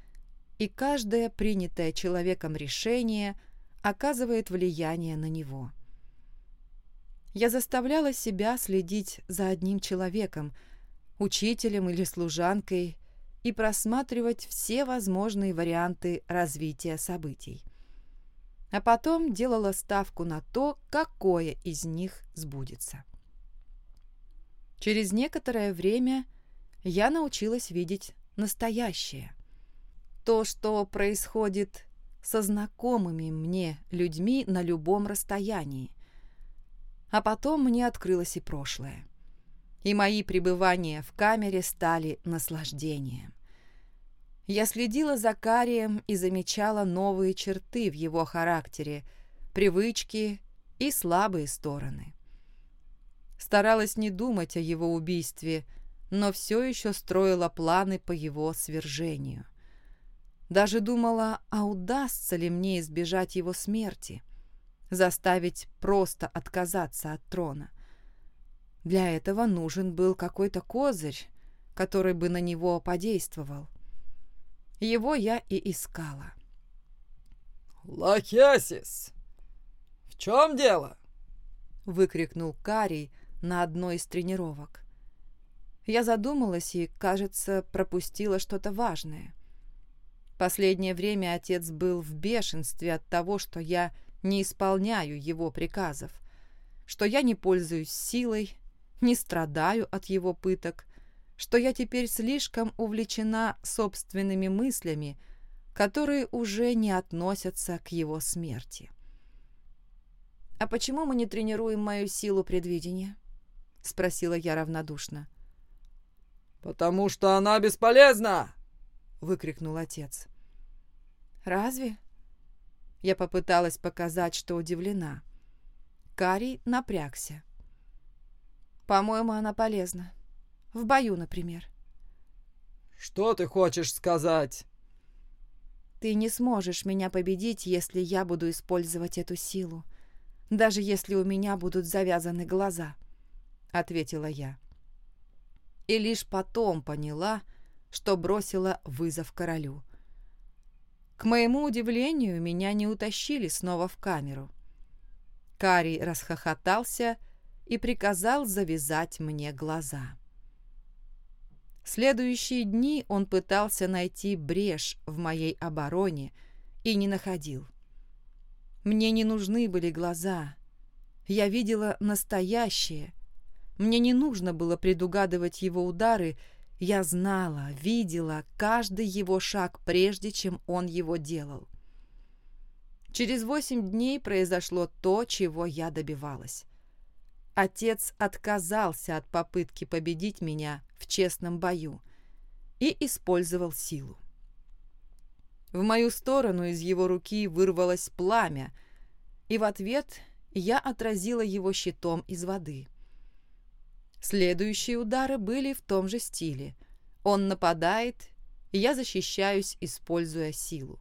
Speaker 1: и каждое принятое человеком решение оказывает влияние на него – я заставляла себя следить за одним человеком, учителем или служанкой, и просматривать все возможные варианты развития событий. А потом делала ставку на то, какое из них сбудется. Через некоторое время я научилась видеть настоящее. То, что происходит со знакомыми мне людьми на любом расстоянии, а потом мне открылось и прошлое. И мои пребывания в камере стали наслаждением. Я следила за Карием и замечала новые черты в его характере, привычки и слабые стороны. Старалась не думать о его убийстве, но все еще строила планы по его свержению. Даже думала, а удастся ли мне избежать его смерти – заставить просто отказаться от трона. Для этого нужен был какой-то козырь, который бы на него подействовал. Его я и искала.
Speaker 3: «Лахесис, в чем дело?» — выкрикнул Карий на одной из тренировок.
Speaker 1: Я задумалась и, кажется, пропустила что-то важное. Последнее время отец был в бешенстве от того, что я не исполняю его приказов, что я не пользуюсь силой, не страдаю от его пыток, что я теперь слишком увлечена собственными мыслями, которые уже не относятся к его смерти. «А почему мы не тренируем мою силу предвидения?» — спросила я равнодушно.
Speaker 3: «Потому что она бесполезна!» — выкрикнул отец.
Speaker 1: «Разве?» Я попыталась показать, что удивлена. Карий напрягся. «По-моему, она полезна. В бою, например».
Speaker 3: «Что ты хочешь сказать?»
Speaker 1: «Ты не сможешь меня победить, если я буду использовать эту силу, даже если у меня будут завязаны глаза», — ответила я. И лишь потом поняла, что бросила вызов королю — к моему удивлению, меня не утащили снова в камеру. Карий расхохотался и приказал завязать мне глаза. Следующие дни он пытался найти брешь в моей обороне и не находил. Мне не нужны были глаза. Я видела настоящее, Мне не нужно было предугадывать его удары, я знала, видела каждый его шаг, прежде чем он его делал. Через восемь дней произошло то, чего я добивалась. Отец отказался от попытки победить меня в честном бою и использовал силу. В мою сторону из его руки вырвалось пламя, и в ответ я отразила его щитом из воды. Следующие удары были в том же стиле. Он нападает, и я защищаюсь, используя силу.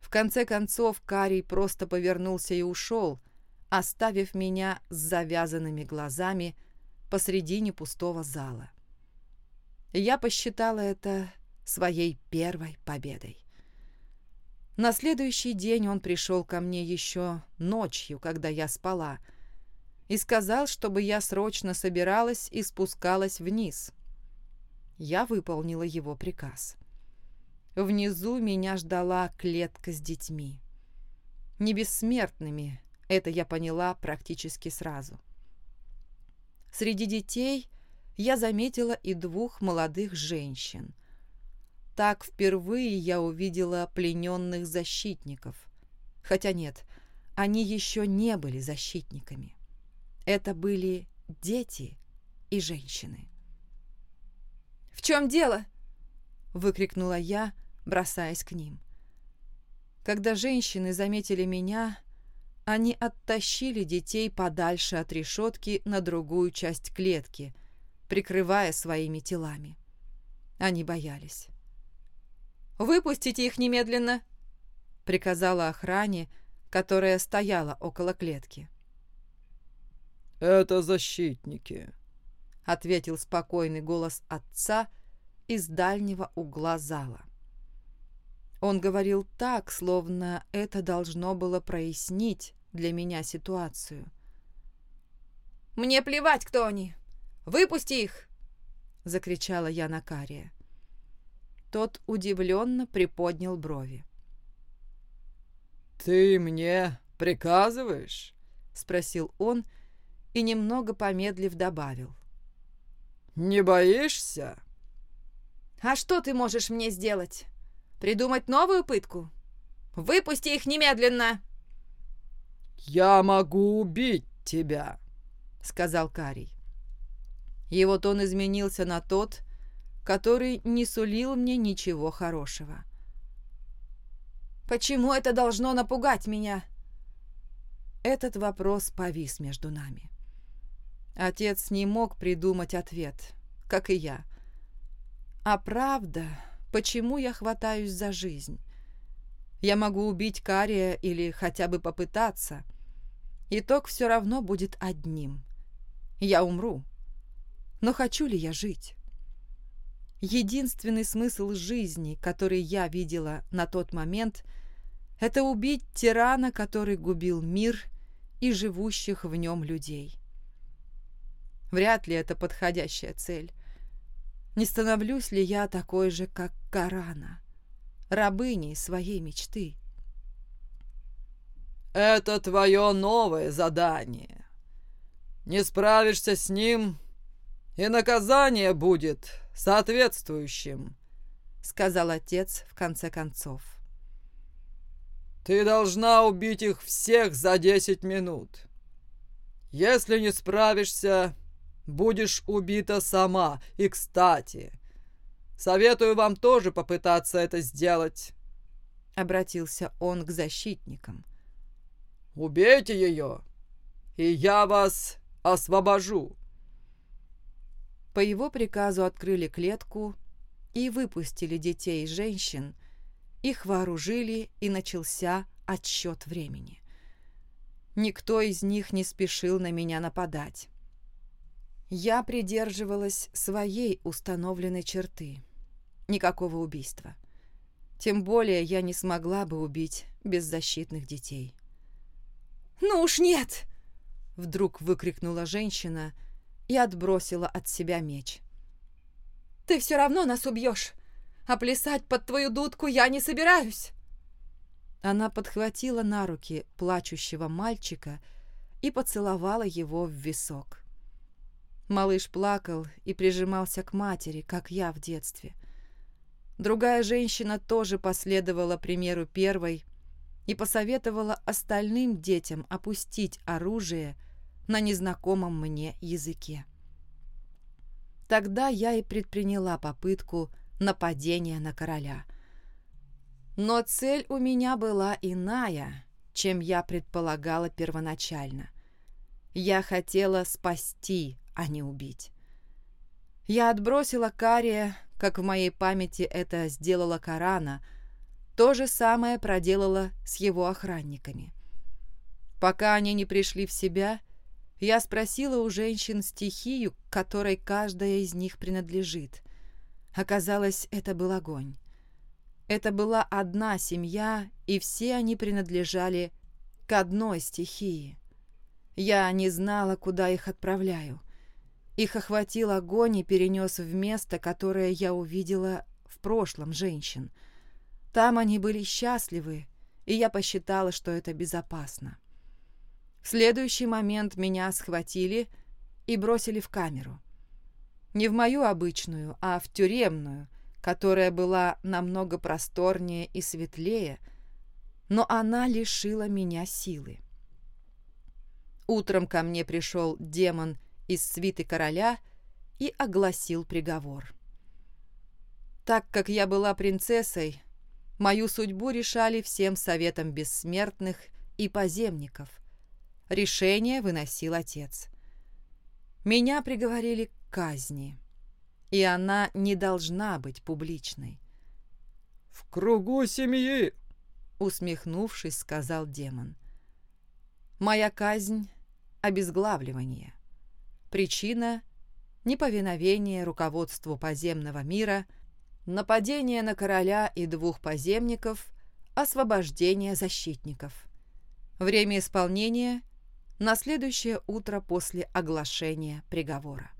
Speaker 1: В конце концов, Карий просто повернулся и ушел, оставив меня с завязанными глазами посредине пустого зала. Я посчитала это своей первой победой. На следующий день он пришел ко мне еще ночью, когда я спала, и сказал, чтобы я срочно собиралась и спускалась вниз. Я выполнила его приказ. Внизу меня ждала клетка с детьми. Не бессмертными, это я поняла практически сразу. Среди детей я заметила и двух молодых женщин. Так впервые я увидела плененных защитников. Хотя нет, они еще не были защитниками. Это были дети и женщины. «В чем дело?» — выкрикнула я, бросаясь к ним. Когда женщины заметили меня, они оттащили детей подальше от решетки на другую часть клетки, прикрывая своими телами. Они боялись. «Выпустите их немедленно!» — приказала охране, которая стояла около клетки.
Speaker 3: «Это защитники», —
Speaker 1: ответил спокойный голос отца из дальнего угла зала. Он говорил так, словно это должно было прояснить для меня ситуацию. «Мне плевать, кто они! Выпусти их!» — закричала я на Кария. Тот удивленно приподнял брови.
Speaker 3: «Ты мне приказываешь?»
Speaker 1: — спросил он и, немного помедлив, добавил.
Speaker 3: «Не боишься?»
Speaker 1: «А что ты можешь мне сделать? Придумать новую пытку? Выпусти их немедленно!»
Speaker 3: «Я могу убить тебя», —
Speaker 1: сказал Карий. Его тон изменился на тот, который не сулил мне ничего хорошего. «Почему это должно напугать меня?» Этот вопрос повис между нами. Отец не мог придумать ответ, как и я. А правда, почему я хватаюсь за жизнь? Я могу убить Кария или хотя бы попытаться. Итог все равно будет одним. Я умру. Но хочу ли я жить? Единственный смысл жизни, который я видела на тот момент, это убить тирана, который губил мир и живущих в нем людей. Вряд ли это подходящая цель. Не становлюсь ли я такой же, как Карана, рабыней своей мечты?
Speaker 3: «Это твое новое задание. Не справишься с ним, и наказание будет соответствующим», — сказал отец в конце концов. «Ты должна убить их всех за десять минут. Если не справишься, будешь убита сама. И, кстати, советую вам тоже попытаться это сделать.
Speaker 1: Обратился он к защитникам.
Speaker 3: Убейте ее, и я вас освобожу.
Speaker 1: По его приказу открыли клетку и выпустили детей и женщин, их вооружили, и начался отсчет времени. Никто из них не спешил на меня нападать. Я придерживалась своей установленной черты. Никакого убийства. Тем более я не смогла бы убить беззащитных детей. «Ну уж нет!» Вдруг выкрикнула женщина и отбросила от себя меч. «Ты все равно нас убьешь, а плясать под твою дудку я не собираюсь!» Она подхватила на руки плачущего мальчика и поцеловала его в висок. Малыш плакал и прижимался к матери, как я в детстве. Другая женщина тоже последовала примеру первой и посоветовала остальным детям опустить оружие на незнакомом мне языке. Тогда я и предприняла попытку нападения на короля. Но цель у меня была иная, чем я предполагала первоначально. Я хотела спасти, а не убить. Я отбросила Кария, как в моей памяти это сделала Карана, то же самое проделала с его охранниками. Пока они не пришли в себя, я спросила у женщин стихию, которой каждая из них принадлежит. Оказалось, это был огонь. Это была одна семья, и все они принадлежали к одной стихии. Я не знала, куда их отправляю. Их охватил огонь и перенес в место, которое я увидела в прошлом женщин. Там они были счастливы, и я посчитала, что это безопасно. В следующий момент меня схватили и бросили в камеру. Не в мою обычную, а в тюремную, которая была намного просторнее и светлее, но она лишила меня силы. Утром ко мне пришел демон из свиты короля и огласил приговор. Так как я была принцессой, мою судьбу решали всем советом бессмертных и поземников. Решение выносил отец. Меня приговорили к казни и она не должна быть публичной.
Speaker 3: «В кругу семьи!»
Speaker 1: — усмехнувшись, сказал демон. «Моя казнь — обезглавливание. Причина — неповиновение руководству подземного мира, нападение на короля и двух поземников, освобождение защитников. Время исполнения — на следующее утро после оглашения приговора.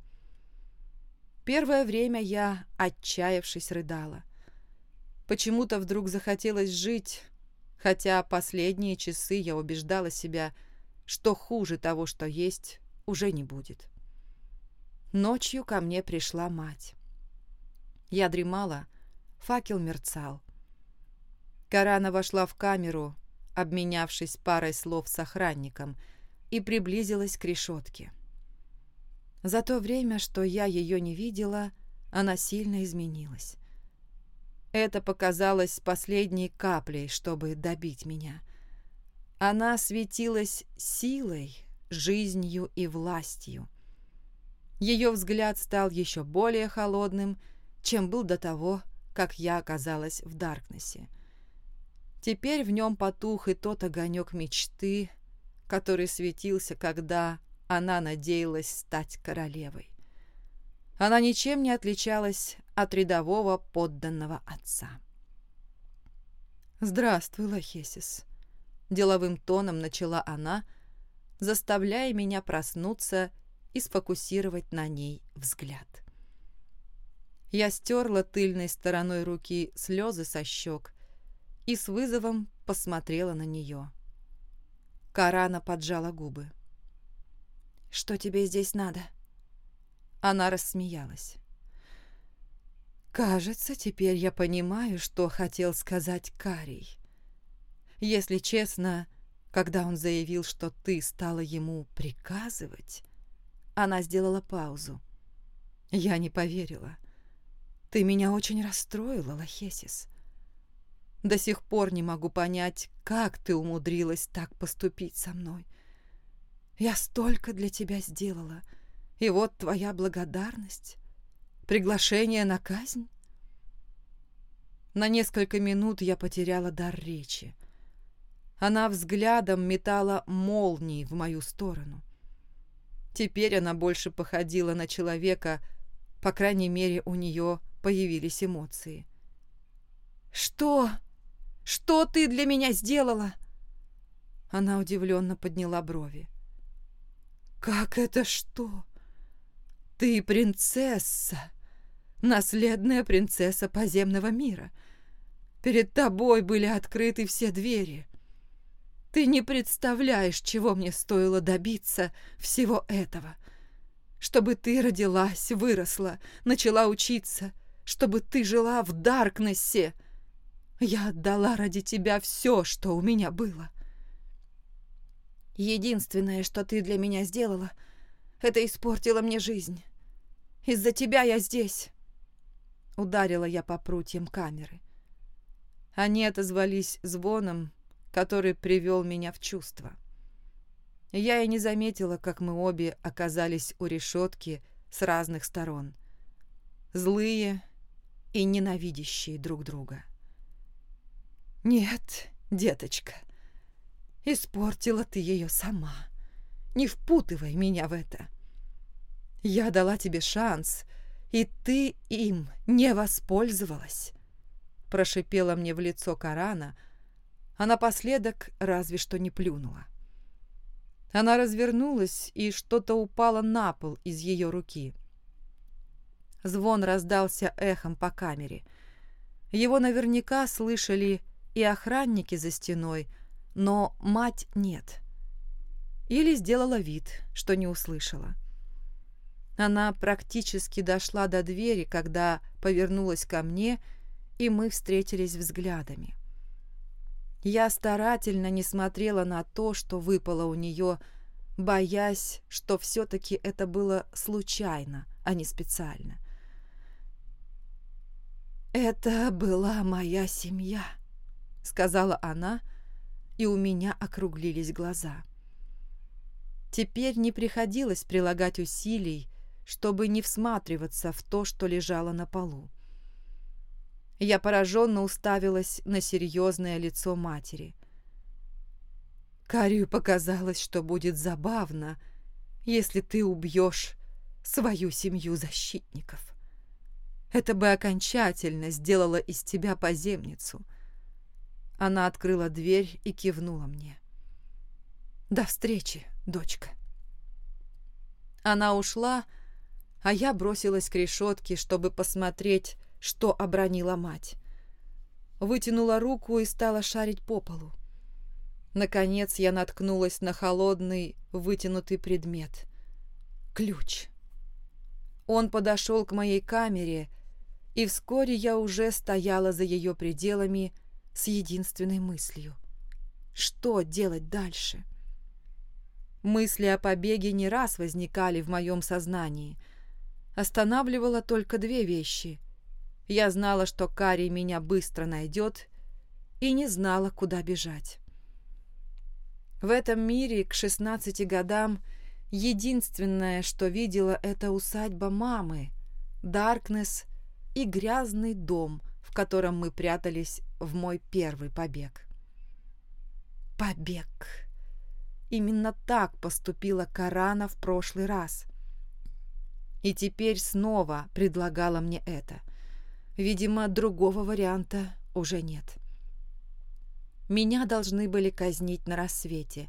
Speaker 1: Первое время я, отчаявшись, рыдала. Почему-то вдруг захотелось жить, хотя последние часы я убеждала себя, что хуже того, что есть, уже не будет. Ночью ко мне пришла мать. Я дремала, факел мерцал. Карана вошла в камеру, обменявшись парой слов с охранником, и приблизилась к решетке. За то время, что я ее не видела, она сильно изменилась. Это показалось последней каплей, чтобы добить меня. Она светилась силой, жизнью и властью. Ее взгляд стал еще более холодным, чем был до того, как я оказалась в Даркнессе. Теперь в нем потух и тот огонек мечты, который светился, когда она надеялась стать королевой. Она ничем не отличалась от рядового подданного отца. «Здравствуй, Лохесис», — деловым тоном начала она, заставляя меня проснуться и сфокусировать на ней взгляд. Я стерла тыльной стороной руки слезы со щек и с вызовом посмотрела на нее. Карана поджала губы. Что тебе здесь надо?» Она рассмеялась. «Кажется, теперь я понимаю, что хотел сказать Карий. Если честно, когда он заявил, что ты стала ему приказывать...» Она сделала паузу. «Я не поверила. Ты меня очень расстроила, Лохесис. До сих пор не могу понять, как ты умудрилась так поступить со мной. Я столько для тебя сделала, и вот твоя благодарность. Приглашение на казнь? На несколько минут я потеряла дар речи. Она взглядом метала молнии в мою сторону. Теперь она больше походила на человека, по крайней мере, у нее появились эмоции. «Что? Что ты для меня сделала?» Она удивленно подняла брови. «Как это что? Ты принцесса, наследная принцесса подземного мира. Перед тобой были открыты все двери. Ты не представляешь, чего мне стоило добиться всего этого. чтобы ты родилась, выросла, начала учиться, чтобы ты жила в Даркнессе. Я отдала ради тебя все, что у меня было. Единственное, что ты для меня сделала, это испортило мне жизнь. Из-за тебя я здесь. Ударила я по прутьям камеры. Они отозвались звоном, который привел меня в чувство. Я и не заметила, как мы обе оказались у решетки с разных сторон. Злые и ненавидящие друг друга. «Нет, деточка, испортила ты ее сама. Не впутывай меня в это. Я дала тебе шанс, и ты им не воспользовалась», прошипела мне в лицо Корана, а напоследок разве что не плюнула. Она развернулась, и что-то упало на пол из ее руки. Звон раздался эхом по камере. Его наверняка слышали и охранники за стеной, но мать нет. Или сделала вид, что не услышала. Она практически дошла до двери, когда повернулась ко мне, и мы встретились взглядами. Я старательно не смотрела на то, что выпало у нее, боясь, что все-таки это было случайно, а не специально. «Это была моя семья», — сказала она, и у меня округлились глаза. Теперь не приходилось прилагать усилий, чтобы не всматриваться в то, что лежало на полу. Я пораженно уставилась на серьезное лицо матери. Карию показалось, что будет забавно, если ты убьешь свою семью защитников. Это бы окончательно сделало из тебя поземницу. Она открыла дверь и кивнула мне. «До встречи, дочка». Она ушла, а я бросилась к решетке, чтобы посмотреть, что обронила мать. Вытянула руку и стала шарить по полу. Наконец я наткнулась на холодный, вытянутый предмет. Ключ. Он подошел к моей камере, и вскоре я уже стояла за ее пределами с единственной мыслью. Что делать дальше? Мысли о побеге не раз возникали в моем сознании. Останавливало только две вещи — я знала, что Кари меня быстро найдет, и не знала, куда бежать. В этом мире к 16 годам единственное, что видела, это усадьба мамы, Даркнесс и грязный дом, в котором мы прятались в мой первый побег. Побег. Именно так поступила Корана в прошлый раз. И теперь снова предлагала мне это — Видимо, другого варианта уже нет. Меня должны были казнить на рассвете.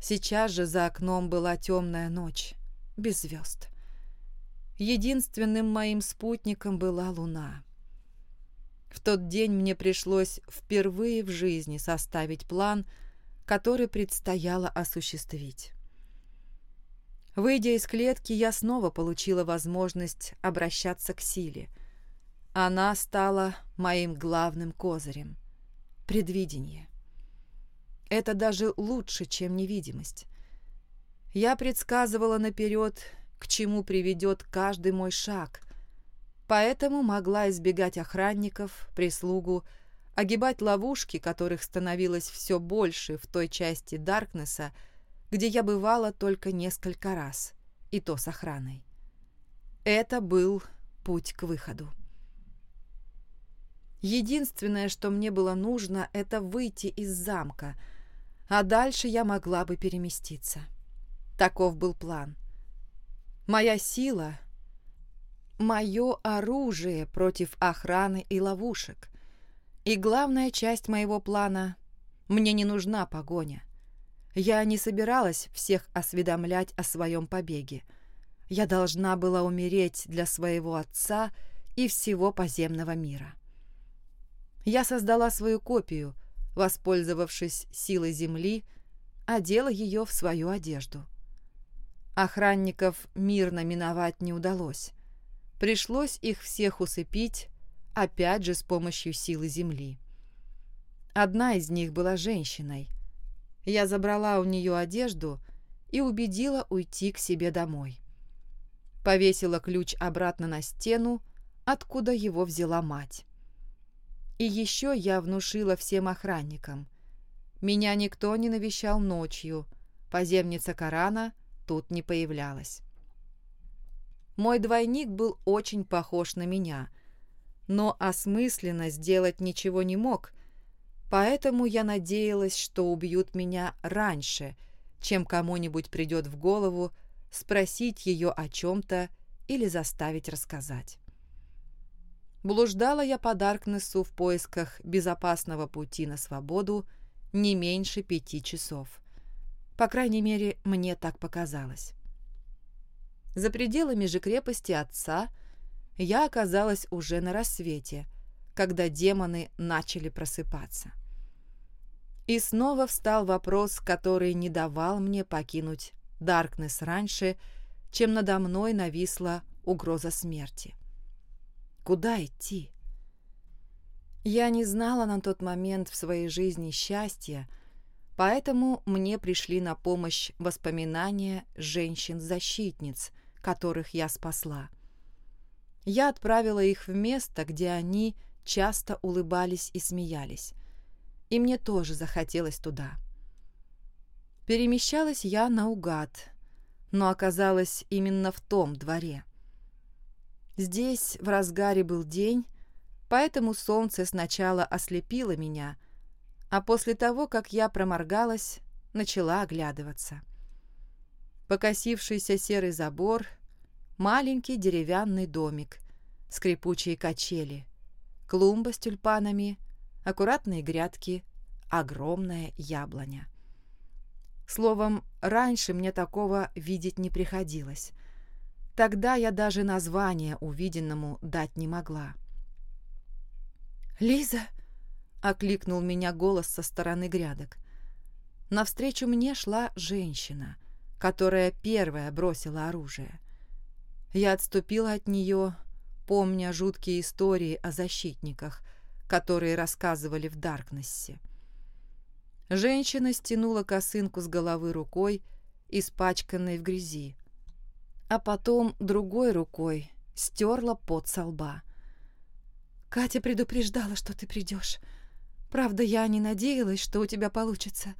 Speaker 1: Сейчас же за окном была темная ночь, без звезд. Единственным моим спутником была луна. В тот день мне пришлось впервые в жизни составить план, который предстояло осуществить. Выйдя из клетки, я снова получила возможность обращаться к силе. Она стала моим главным козырем. Предвидение. Это даже лучше, чем невидимость. Я предсказывала наперед, к чему приведет каждый мой шаг, поэтому могла избегать охранников, прислугу, огибать ловушки, которых становилось все больше в той части Даркнесса, где я бывала только несколько раз, и то с охраной. Это был путь к выходу. Единственное, что мне было нужно, это выйти из замка, а дальше я могла бы переместиться. Таков был план. Моя сила — мое оружие против охраны и ловушек. И главная часть моего плана — мне не нужна погоня. Я не собиралась всех осведомлять о своем побеге. Я должна была умереть для своего отца и всего подземного мира я создала свою копию, воспользовавшись силой земли, одела ее в свою одежду. Охранников мирно миновать не удалось. Пришлось их всех усыпить, опять же с помощью силы земли. Одна из них была женщиной. Я забрала у нее одежду и убедила уйти к себе домой. Повесила ключ обратно на стену, откуда его взяла мать. И еще я внушила всем охранникам. Меня никто не навещал ночью, поземница Корана тут не появлялась. Мой двойник был очень похож на меня, но осмысленно сделать ничего не мог, поэтому я надеялась, что убьют меня раньше, чем кому-нибудь придет в голову спросить ее о чем-то или заставить рассказать. Блуждала я по Даркнессу в поисках безопасного пути на свободу не меньше пяти часов. По крайней мере, мне так показалось. За пределами же крепости отца я оказалась уже на рассвете, когда демоны начали просыпаться. И снова встал вопрос, который не давал мне покинуть Даркнесс раньше, чем надо мной нависла угроза смерти. Куда идти? Я не знала на тот момент в своей жизни счастья, поэтому мне пришли на помощь воспоминания женщин-защитниц, которых я спасла. Я отправила их в место, где они часто улыбались и смеялись, и мне тоже захотелось туда. Перемещалась я наугад, но оказалась именно в том дворе. Здесь в разгаре был день, поэтому солнце сначала ослепило меня, а после того, как я проморгалась, начала оглядываться. Покосившийся серый забор, маленький деревянный домик, скрипучие качели, клумба с тюльпанами, аккуратные грядки, огромная яблоня. Словом, раньше мне такого видеть не приходилось — Тогда я даже название увиденному дать не могла. «Лиза!» — окликнул меня голос со стороны грядок. Навстречу мне шла женщина, которая первая бросила оружие. Я отступила от нее, помня жуткие истории о защитниках, которые рассказывали в Даркнессе. Женщина стянула косынку с головы рукой, испачканной в грязи, а потом другой рукой стерла пот со лба. «Катя предупреждала, что ты придешь. Правда, я не надеялась, что у тебя получится.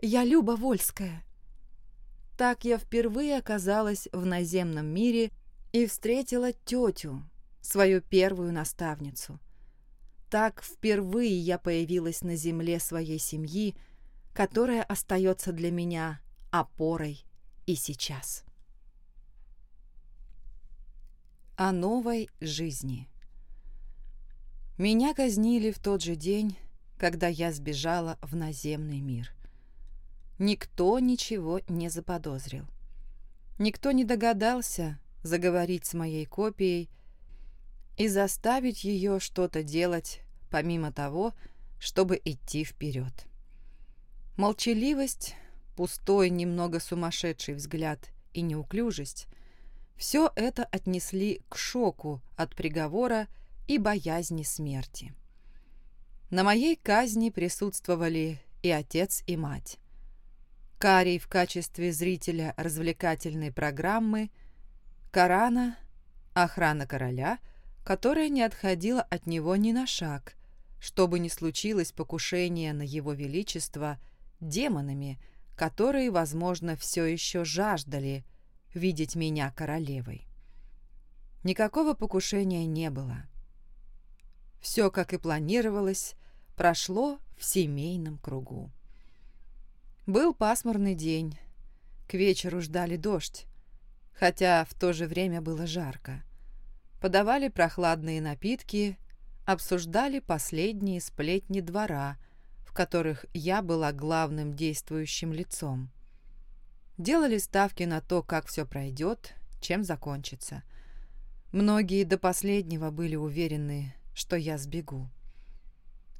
Speaker 1: Я Люба Вольская». Так я впервые оказалась в наземном мире и встретила тетю, свою первую наставницу. Так впервые я появилась на земле своей семьи, которая остается для меня опорой и сейчас. О новой жизни. Меня казнили в тот же день, когда я сбежала в наземный мир. Никто ничего не заподозрил. Никто не догадался заговорить с моей копией и заставить ее что-то делать, помимо того, чтобы идти вперед. Молчаливость, пустой, немного сумасшедший взгляд и неуклюжесть — все это отнесли к шоку от приговора и боязни смерти. На моей казни присутствовали и отец, и мать. Карий в качестве зрителя развлекательной программы, Корана, охрана короля, которая не отходила от него ни на шаг, чтобы не случилось покушение на его величество демонами, которые, возможно, все еще жаждали – видеть меня королевой. Никакого покушения не было. Все, как и планировалось, прошло в семейном кругу. Был пасмурный день. К вечеру ждали дождь, хотя в то же время было жарко. Подавали прохладные напитки, обсуждали последние сплетни двора, в которых я была главным действующим лицом делали ставки на то, как все пройдет, чем закончится. Многие до последнего были уверены, что я сбегу.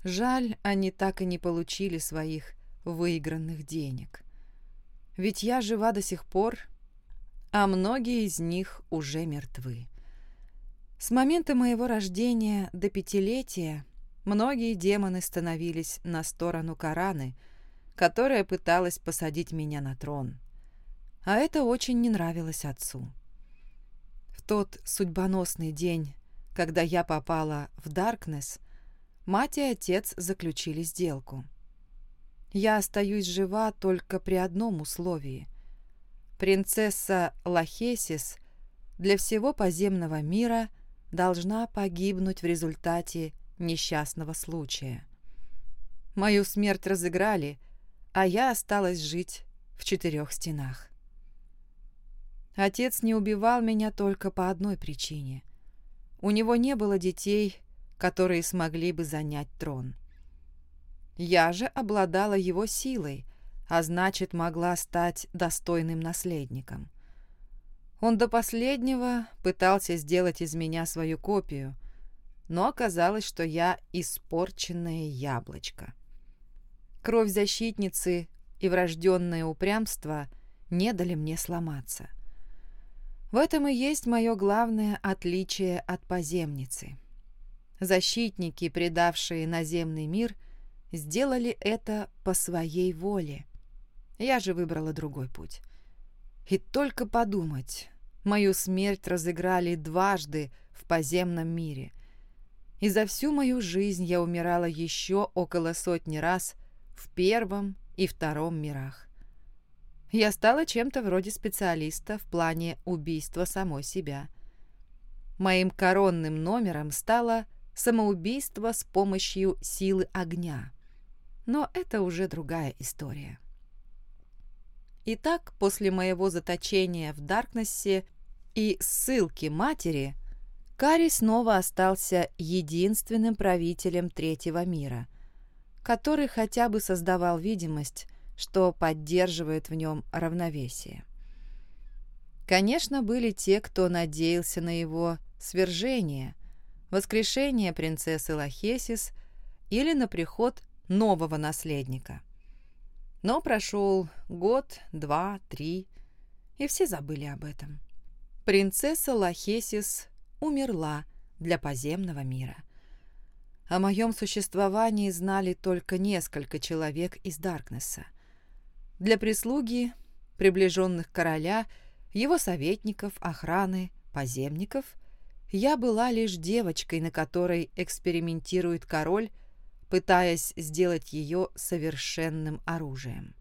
Speaker 1: Жаль, они так и не получили своих выигранных денег. Ведь я жива до сих пор, а многие из них уже мертвы. С момента моего рождения до пятилетия многие демоны становились на сторону Кораны, которая пыталась посадить меня на трон. А это очень не нравилось отцу. В тот судьбоносный день, когда я попала в Даркнесс, мать и отец заключили сделку. Я остаюсь жива только при одном условии. Принцесса Лахесис для всего подземного мира – должна погибнуть в результате несчастного случая. Мою смерть разыграли, а я осталась жить в четырех стенах. Отец не убивал меня только по одной причине. У него не было детей, которые смогли бы занять трон. Я же обладала его силой, а значит, могла стать достойным наследником. Он до последнего пытался сделать из меня свою копию, но оказалось, что я испорченное яблочко. Кровь защитницы и врожденное упрямство не дали мне сломаться. В этом и есть мое главное отличие от поземницы. Защитники, предавшие наземный мир, сделали это по своей воле. Я же выбрала другой путь. И только подумать, мою смерть разыграли дважды в поземном мире. И за всю мою жизнь я умирала еще около сотни раз в первом и втором мирах. Я стала чем-то вроде специалиста в плане убийства самой себя. Моим коронным номером стало самоубийство с помощью силы огня. Но это уже другая история. Итак, после моего заточения в Даркнессе и ссылки матери, Кари снова остался единственным правителем третьего мира, который хотя бы создавал видимость, что поддерживает в нем равновесие. Конечно, были те, кто надеялся на его свержение, воскрешение принцессы Лахесис или на приход нового наследника – но прошел год, два, три, и все забыли об этом. Принцесса Лахесис умерла для подземного мира. О моем существовании знали только несколько человек из Даркнесса. Для прислуги, приближенных короля, его советников, охраны, поземников, я была лишь девочкой, на которой экспериментирует король пытаясь сделать ее совершенным оружием.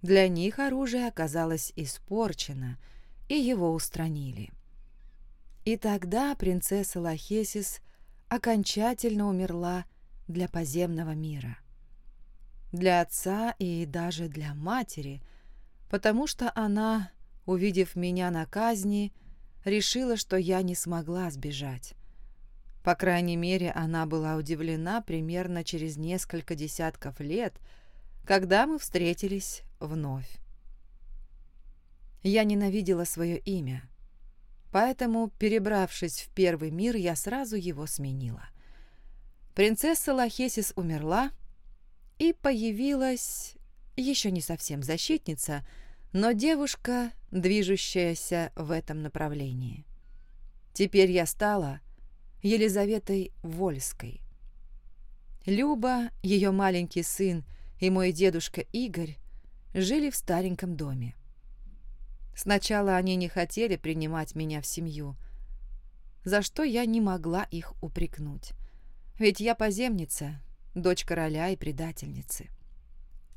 Speaker 1: Для них оружие оказалось испорчено, и его устранили. И тогда принцесса Лахесис окончательно умерла для поземного мира. Для отца и даже для матери, потому что она, увидев меня на казни, решила, что я не смогла сбежать. По крайней мере, она была удивлена примерно через несколько десятков лет, когда мы встретились вновь. Я ненавидела свое имя, поэтому, перебравшись в первый мир, я сразу его сменила. Принцесса Лахесис умерла, и появилась еще не совсем защитница, но девушка, движущаяся в этом направлении. Теперь я стала Елизаветой Вольской. Люба, ее маленький сын и мой дедушка Игорь жили в стареньком доме. Сначала они не хотели принимать меня в семью, за что я не могла их упрекнуть. Ведь я поземница, дочь короля и предательницы.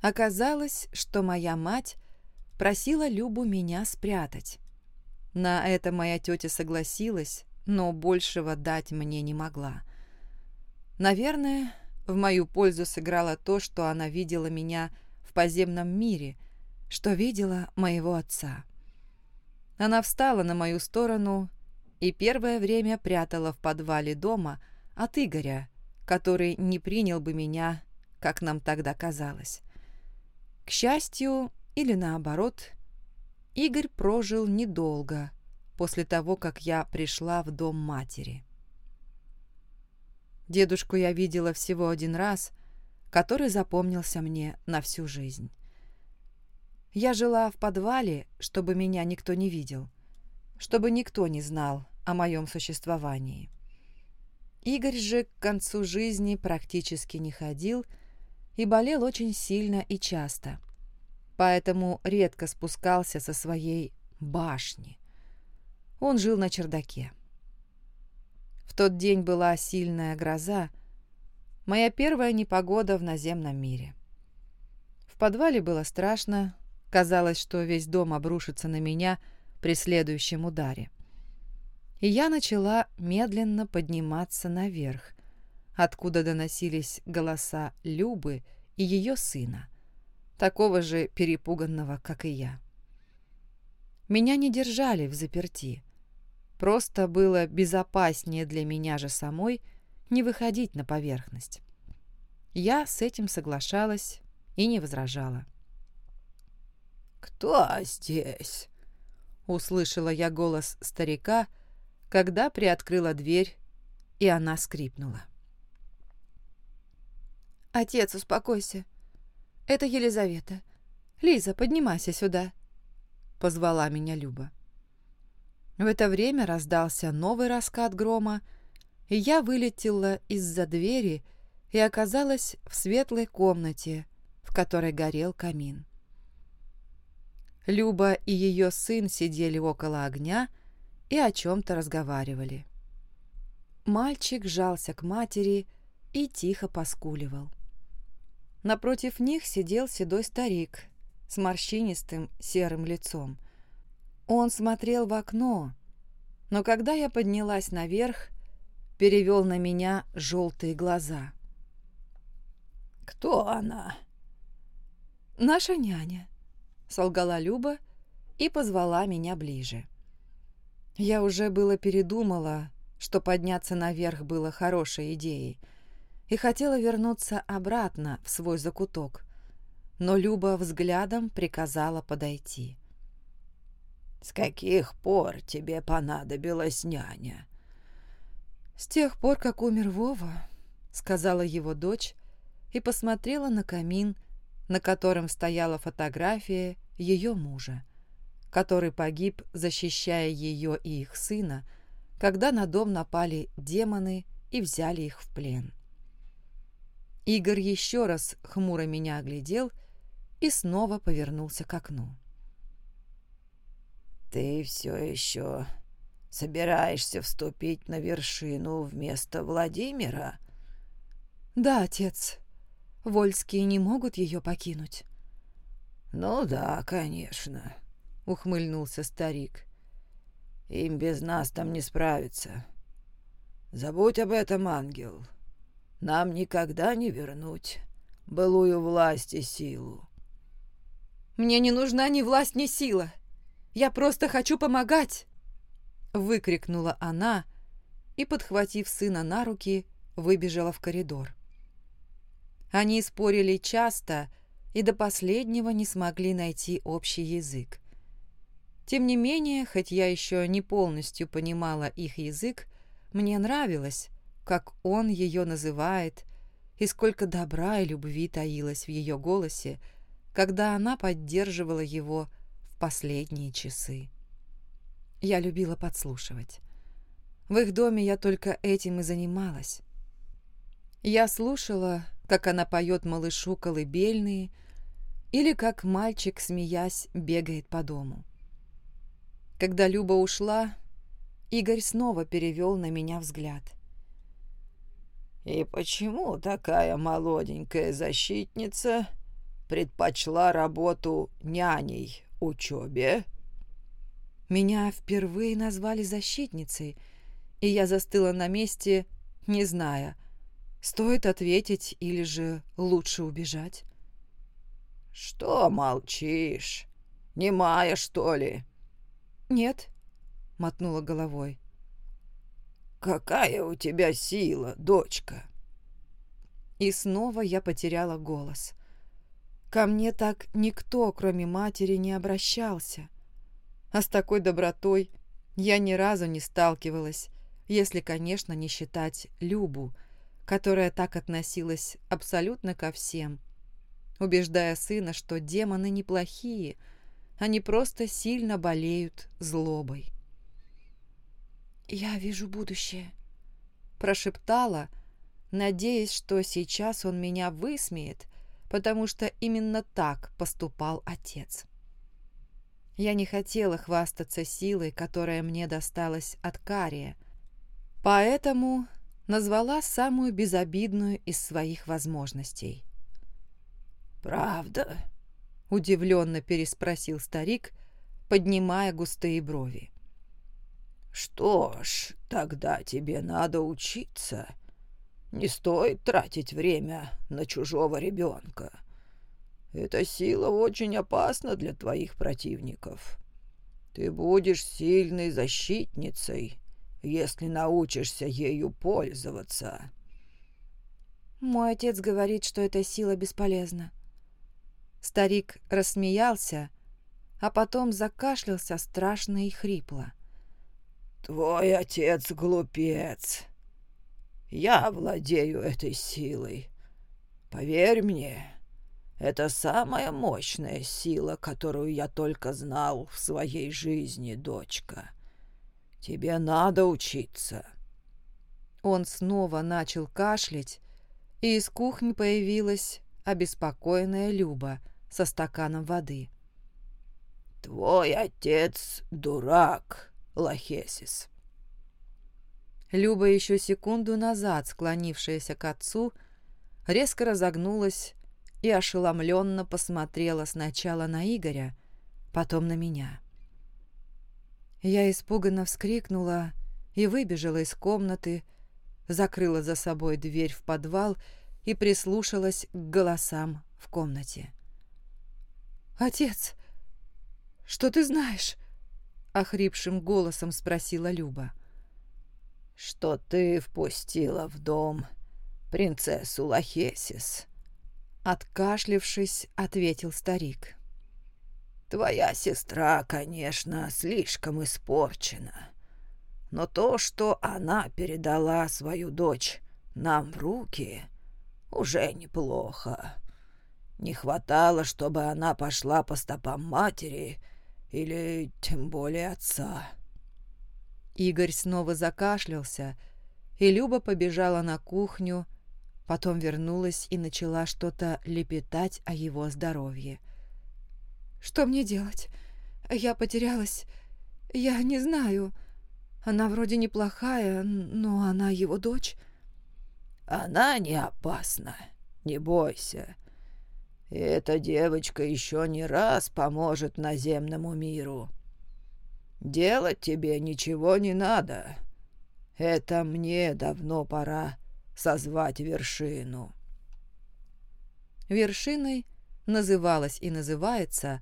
Speaker 1: Оказалось, что моя мать просила Любу меня спрятать. На это моя тетя согласилась, но большего дать мне не могла. Наверное, в мою пользу сыграло то, что она видела меня в подземном мире, что видела моего отца. Она встала на мою сторону и первое время прятала в подвале дома от Игоря, который не принял бы меня, как нам тогда казалось. К счастью, или наоборот, Игорь прожил недолго, после того, как я пришла в дом матери. Дедушку я видела всего один раз, который запомнился мне на всю жизнь.
Speaker 4: Я жила в подвале, чтобы меня никто не видел, чтобы никто не знал о моем существовании. Игорь же к концу жизни практически не ходил и болел очень сильно и часто, поэтому редко спускался со своей башни. Он жил на чердаке. В тот день была сильная гроза, моя первая непогода в наземном мире. В подвале было страшно, казалось, что весь дом обрушится на меня при следующем ударе и я начала медленно подниматься наверх, откуда доносились голоса Любы и ее сына, такого же перепуганного, как и я. Меня не держали в заперти. Просто было безопаснее для меня же самой не выходить на поверхность. Я с этим соглашалась и не возражала.
Speaker 5: «Кто здесь?» — услышала я голос старика, — когда приоткрыла дверь, и она скрипнула.
Speaker 1: «Отец, успокойся. Это Елизавета. Лиза, поднимайся сюда», — позвала меня Люба. В это время раздался новый раскат грома, и я вылетела из-за двери и оказалась в светлой комнате, в которой горел камин. Люба и ее сын сидели около огня, — и о чем-то разговаривали. Мальчик жался к матери и тихо поскуливал. Напротив них сидел седой старик с морщинистым серым лицом. Он смотрел в окно, но когда я поднялась наверх, перевел на меня желтые глаза.
Speaker 5: «Кто она?»
Speaker 1: «Наша няня», — солгала Люба и позвала меня ближе. Я уже было передумала, что подняться наверх было хорошей идеей, и хотела вернуться обратно в свой закуток, но Люба взглядом приказала подойти.
Speaker 5: «С каких пор тебе понадобилась няня?»
Speaker 1: «С тех пор, как умер Вова», — сказала его дочь и посмотрела на камин, на котором стояла фотография ее мужа который погиб, защищая ее и их сына, когда на дом напали демоны и взяли их в плен. Игорь еще раз хмуро меня оглядел и снова повернулся к окну.
Speaker 5: «Ты все еще собираешься вступить на вершину вместо Владимира?»
Speaker 1: «Да, отец. Вольские не могут ее покинуть».
Speaker 5: «Ну да, конечно. — ухмыльнулся старик. «Им без нас там не справиться. Забудь об этом, ангел. Нам никогда не вернуть былую власть и силу».
Speaker 1: «Мне не нужна ни власть, ни сила. Я просто хочу помогать!» Выкрикнула она и, подхватив сына на руки, выбежала в коридор. Они спорили часто и до последнего не смогли найти общий язык. Тем не менее, хоть я еще не полностью понимала их язык, мне нравилось, как он ее называет, и сколько добра и любви таилось в ее голосе, когда она поддерживала его в последние часы. Я любила подслушивать. В их доме я только этим и занималась. Я слушала, как она поет малышу колыбельные или как мальчик, смеясь, бегает по дому. Когда Люба ушла, Игорь снова перевел на меня взгляд.
Speaker 5: «И почему такая молоденькая защитница предпочла работу няней учебе?»
Speaker 1: Меня впервые назвали защитницей, и я застыла на месте, не зная, стоит ответить или же лучше убежать.
Speaker 5: «Что молчишь? Немая, что ли?»
Speaker 1: «Нет», — мотнула головой.
Speaker 5: «Какая у тебя сила, дочка!»
Speaker 1: И снова я потеряла голос. Ко мне так никто, кроме матери, не обращался. А с такой добротой я ни разу не сталкивалась, если, конечно, не считать Любу, которая так относилась абсолютно ко всем. убеждая сына, что демоны неплохие, они просто сильно болеют злобой.
Speaker 2: «Я вижу будущее», –
Speaker 1: прошептала, надеясь, что сейчас он меня высмеет, потому что именно так поступал отец. Я не хотела хвастаться силой, которая мне досталась от Кария, поэтому назвала самую безобидную из своих возможностей.
Speaker 3: «Правда?»
Speaker 1: – удивленно переспросил старик, поднимая густые брови. «Что ж, тогда тебе надо учиться. Не стоит тратить время на чужого ребенка. Эта сила очень опасна для твоих противников. Ты будешь сильной защитницей, если научишься ею пользоваться.
Speaker 2: Мой отец говорит, что эта сила бесполезна.
Speaker 1: Старик рассмеялся, а потом закашлялся страшно и хрипло. «Твой отец глупец. Я владею этой силой. Поверь мне, это самая мощная сила, которую я только знал в своей жизни, дочка. Тебе надо учиться». Он снова начал кашлять, и из кухни появилась обеспокоенная Люба со стаканом воды. «Твой отец дурак, Лахесис». Люба, еще секунду назад склонившаяся к отцу, резко разогнулась и ошеломленно посмотрела сначала на Игоря, потом на меня. Я испуганно вскрикнула и выбежала из комнаты, закрыла за собой дверь в подвал и прислушалась к голосам в комнате.
Speaker 2: «Отец, что ты знаешь?»
Speaker 1: — охрипшим голосом спросила Люба. «Что ты впустила в дом принцессу Лахесис?» Откашлившись, ответил старик. «Твоя сестра, конечно, слишком испорчена, но то, что она передала свою дочь нам в руки, уже неплохо. Не хватало, чтобы она пошла по стопам матери или тем более отца». Игорь снова закашлялся, и Люба побежала на кухню, Потом вернулась и начала что-то лепетать о его здоровье.
Speaker 2: «Что мне делать? Я потерялась. Я не знаю. Она вроде неплохая, но она его дочь».
Speaker 1: «Она не опасна. Не бойся. Эта девочка еще не раз поможет наземному миру. Делать тебе ничего не надо. Это мне давно пора созвать вершину. Вершиной называлось и называется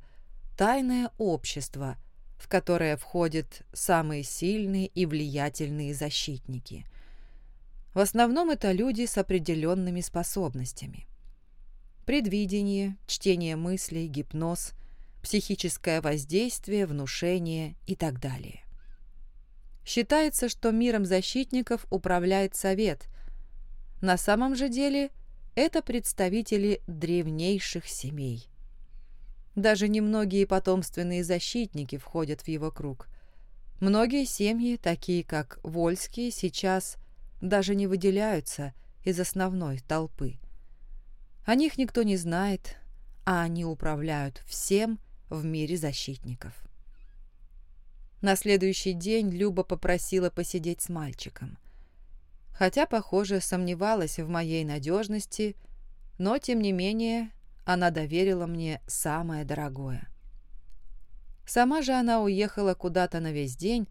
Speaker 1: тайное общество, в которое входят самые сильные и влиятельные защитники. В основном это люди с определенными способностями. Предвидение, чтение мыслей, гипноз, психическое воздействие, внушение и так далее. Считается, что миром защитников управляет совет, на самом же деле это представители древнейших семей. Даже немногие потомственные защитники входят в его круг. Многие семьи, такие как Вольские, сейчас даже не выделяются из основной толпы. О них никто не знает, а они управляют всем в мире защитников. На следующий день Люба попросила посидеть с мальчиком хотя, похоже, сомневалась в моей надежности, но, тем не менее, она доверила мне самое дорогое. Сама же она уехала куда-то на весь день,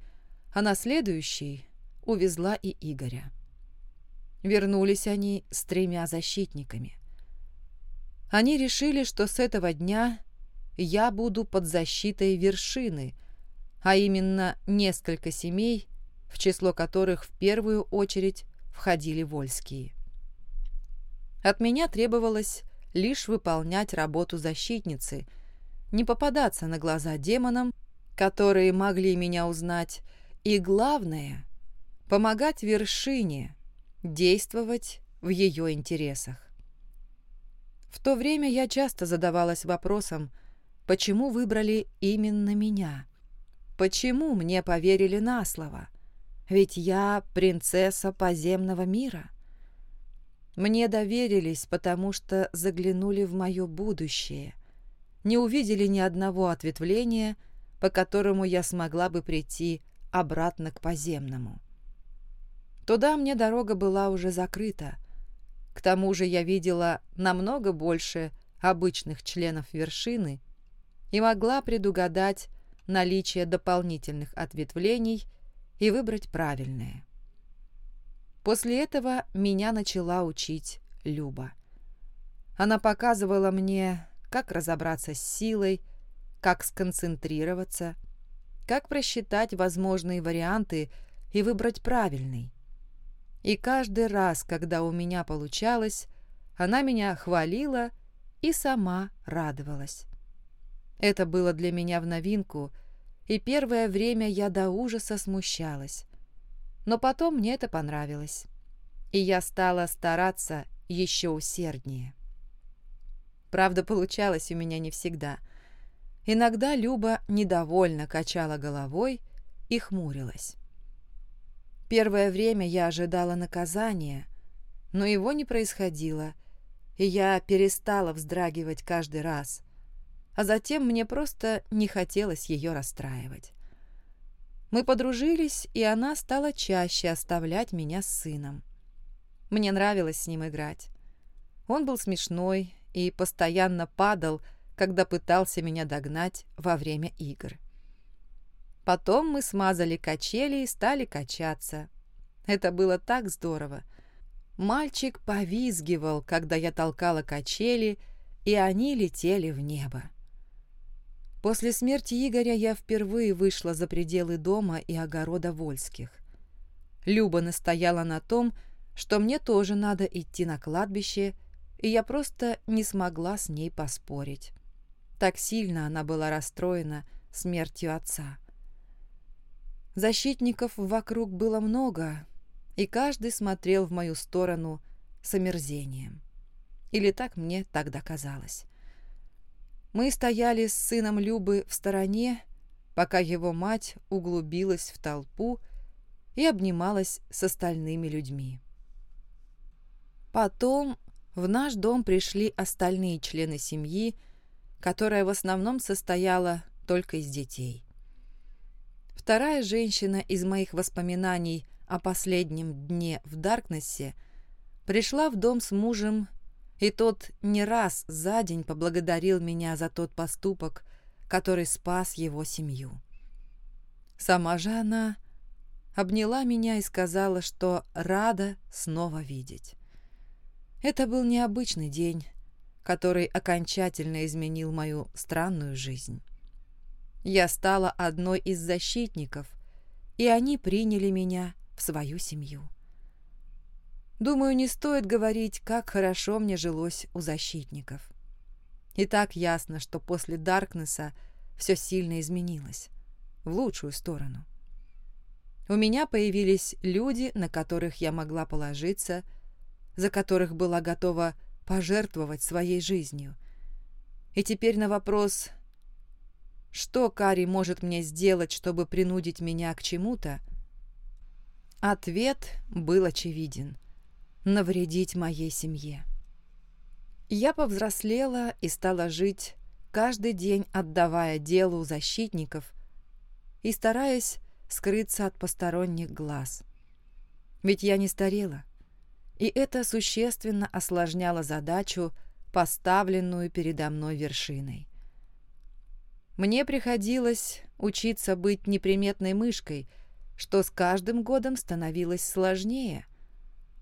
Speaker 1: а на следующий увезла и Игоря. Вернулись они с тремя защитниками. Они решили, что с этого дня я буду под защитой вершины, а именно несколько семей, в число которых в первую очередь входили вольские. От меня требовалось лишь выполнять работу защитницы, не попадаться на глаза демонам, которые могли меня узнать, и, главное, помогать вершине, действовать в ее интересах. В то время я часто задавалась вопросом, почему выбрали именно меня? Почему мне поверили на слово? Ведь я принцесса подземного мира. Мне доверились, потому что заглянули в мое будущее, не увидели ни одного ответвления, по которому я смогла бы прийти обратно к поземному. Туда мне дорога была уже закрыта. К тому же я видела намного больше обычных членов вершины и могла предугадать наличие дополнительных ответвлений и выбрать правильное. После этого меня начала учить Люба. Она показывала мне, как разобраться с силой, как сконцентрироваться, как просчитать возможные варианты и выбрать правильный. И каждый раз, когда у меня получалось, она меня хвалила и сама радовалась. Это было для меня в новинку, и первое время я до ужаса смущалась. Но потом мне это понравилось, и я стала стараться еще усерднее. Правда, получалось у меня не всегда. Иногда Люба недовольно качала головой и хмурилась. Первое время я ожидала наказания, но его не происходило, и я перестала вздрагивать каждый раз, а затем мне просто не хотелось ее расстраивать. Мы подружились, и она стала чаще оставлять меня с сыном. Мне нравилось с ним играть. Он был смешной и постоянно падал, когда пытался меня догнать во время игр. Потом мы смазали качели и стали качаться. Это было так здорово. Мальчик повизгивал, когда я толкала качели, и они летели в небо. После смерти Игоря я впервые вышла за пределы дома и огорода Вольских. Люба настояла на том, что мне тоже надо идти на кладбище, и я просто не смогла с ней поспорить. Так сильно она была расстроена смертью отца. Защитников вокруг было много, и каждый смотрел в мою сторону с омерзением. Или так мне тогда казалось. Мы стояли с сыном Любы в стороне, пока его мать углубилась в толпу и обнималась с остальными людьми. Потом в наш дом пришли остальные члены семьи, которая в основном состояла только из детей. Вторая женщина из моих воспоминаний о последнем дне в Даркнессе пришла в дом с мужем и тот не раз за день поблагодарил меня за тот поступок, который спас его семью. Сама же она обняла меня и сказала, что рада снова видеть. Это был необычный день, который окончательно изменил мою странную жизнь. Я стала одной из защитников, и они приняли меня в свою семью. Думаю, не стоит говорить, как хорошо мне жилось у защитников. И так ясно, что после Даркнесса все сильно изменилось. В лучшую сторону. У меня появились люди, на которых я могла положиться, за которых была готова пожертвовать своей жизнью. И теперь на вопрос, что Кари может мне сделать, чтобы принудить меня к чему-то, ответ был очевиден навредить моей семье. Я повзрослела и стала жить, каждый день отдавая делу защитников и стараясь скрыться от посторонних глаз. Ведь я не старела, и это существенно осложняло задачу, поставленную передо мной вершиной. Мне приходилось учиться быть неприметной мышкой, что с каждым годом становилось сложнее –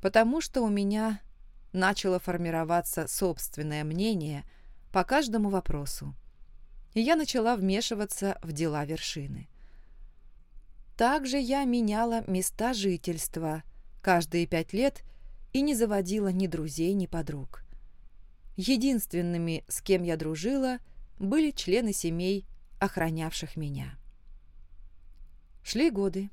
Speaker 1: потому что у меня начало формироваться собственное мнение по каждому вопросу, и я начала вмешиваться в дела вершины. Также я меняла места жительства каждые пять лет и не заводила ни друзей, ни подруг. Единственными, с кем я дружила, были члены семей, охранявших меня. Шли годы.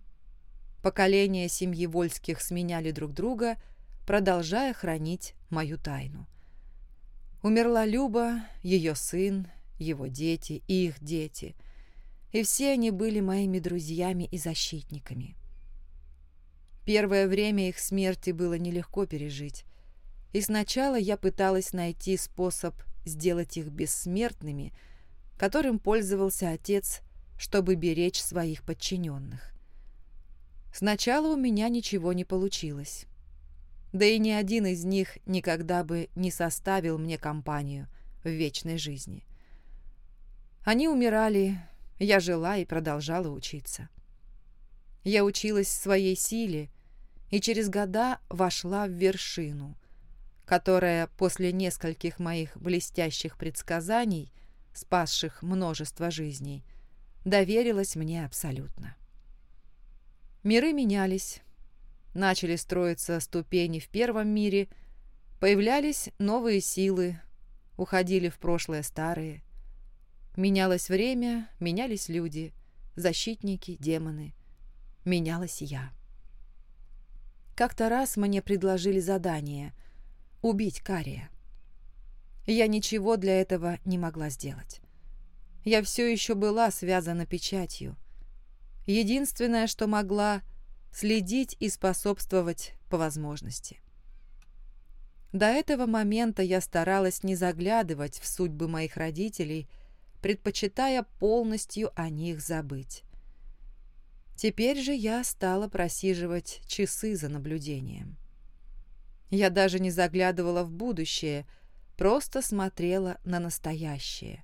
Speaker 1: Поколения семьи Вольских сменяли друг друга, продолжая хранить мою тайну. Умерла Люба, ее сын, его дети, их дети. И все они были моими друзьями и защитниками. Первое время их смерти было нелегко пережить. И сначала я пыталась найти способ сделать их бессмертными, которым пользовался отец, чтобы беречь своих подчиненных. Сначала у меня ничего не получилось. Да и ни один из них никогда бы не составил мне компанию в вечной жизни. Они умирали, я жила и продолжала учиться. Я училась своей силе и через года вошла в вершину, которая после нескольких моих блестящих предсказаний, спасших множество жизней, доверилась мне абсолютно. Миры менялись, начали строиться ступени в первом мире, появлялись новые силы, уходили в прошлое старые. Менялось время, менялись люди, защитники, демоны. Менялась я. Как-то раз мне предложили задание — убить Кария. Я ничего для этого не могла сделать. Я все еще была связана печатью. Единственное, что могла — следить и способствовать по возможности. До этого момента я старалась не заглядывать в судьбы моих родителей, предпочитая полностью о них забыть. Теперь же я стала просиживать часы за наблюдением. Я даже не заглядывала в будущее, просто смотрела на настоящее.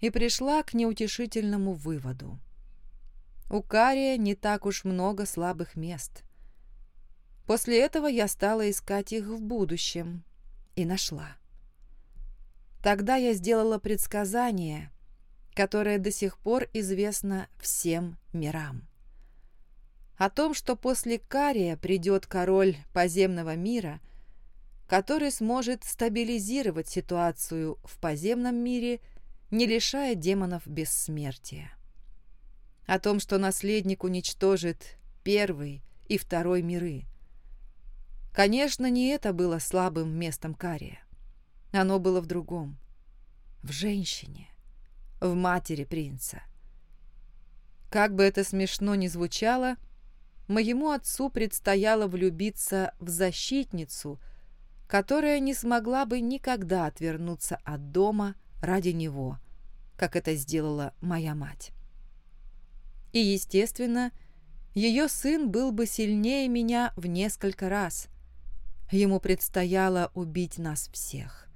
Speaker 1: И пришла к неутешительному выводу. У Кария не так уж много слабых мест. После этого я стала искать их в будущем и нашла. Тогда я сделала предсказание, которое до сих пор известно всем мирам. О том, что после Кария придет король подземного мира, который сможет стабилизировать ситуацию в подземном мире, не лишая демонов бессмертия о том, что наследник уничтожит первый и второй миры. Конечно, не это было слабым местом Кария. Оно было в другом. В женщине. В матери принца. Как бы это смешно ни звучало, моему отцу предстояло влюбиться в защитницу, которая не смогла бы никогда отвернуться от дома ради него, как это сделала моя мать. И, естественно, ее сын был бы сильнее меня в несколько раз. Ему предстояло убить нас всех.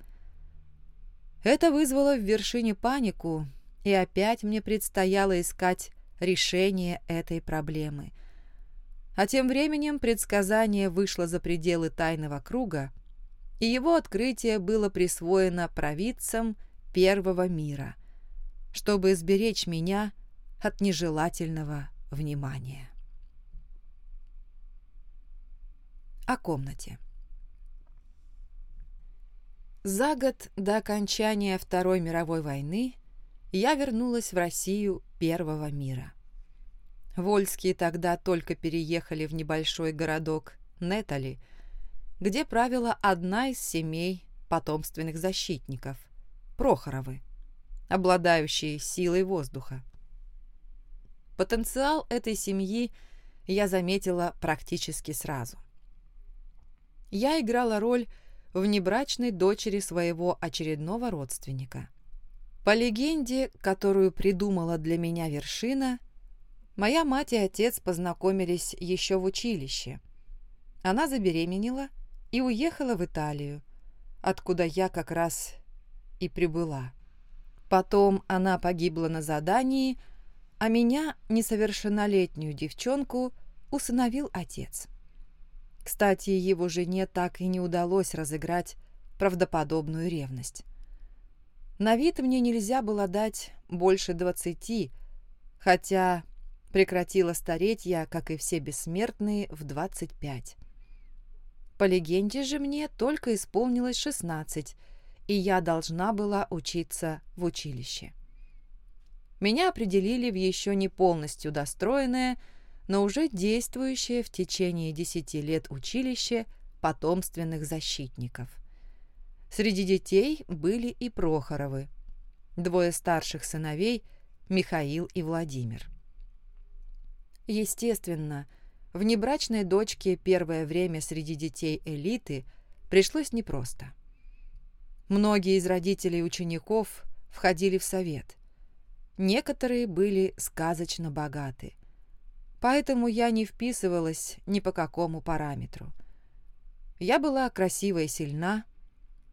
Speaker 1: Это вызвало в вершине панику, и опять мне предстояло искать решение этой проблемы. А тем временем предсказание вышло за пределы тайного круга, и его открытие было присвоено провидцам первого мира, чтобы сберечь меня от нежелательного внимания. О комнате. За год до окончания Второй мировой войны я вернулась в Россию Первого мира. Вольские тогда только переехали в небольшой городок Нетали, где правила одна из семей потомственных защитников – Прохоровы, обладающие силой воздуха. Потенциал этой семьи я заметила практически сразу. Я играла роль внебрачной дочери своего очередного родственника. По легенде, которую придумала для меня вершина, моя мать и отец познакомились еще в училище. Она забеременела и уехала в Италию, откуда я как раз и прибыла. Потом она погибла на задании – а меня, несовершеннолетнюю девчонку, усыновил отец. Кстати, его жене так и не удалось разыграть правдоподобную ревность. На вид мне нельзя было дать больше двадцати, хотя прекратила стареть я, как и все бессмертные, в двадцать пять. По легенде же мне только исполнилось шестнадцать, и я должна была учиться в училище меня определили в еще не полностью достроенное, но уже действующее в течение десяти лет училище потомственных защитников. Среди детей были и Прохоровы, двое старших сыновей Михаил и Владимир. Естественно, внебрачной дочке первое время среди детей элиты пришлось непросто. Многие из родителей учеников входили в совет. Некоторые были сказочно богаты. Поэтому я не вписывалась ни по какому параметру. Я была красива и сильна,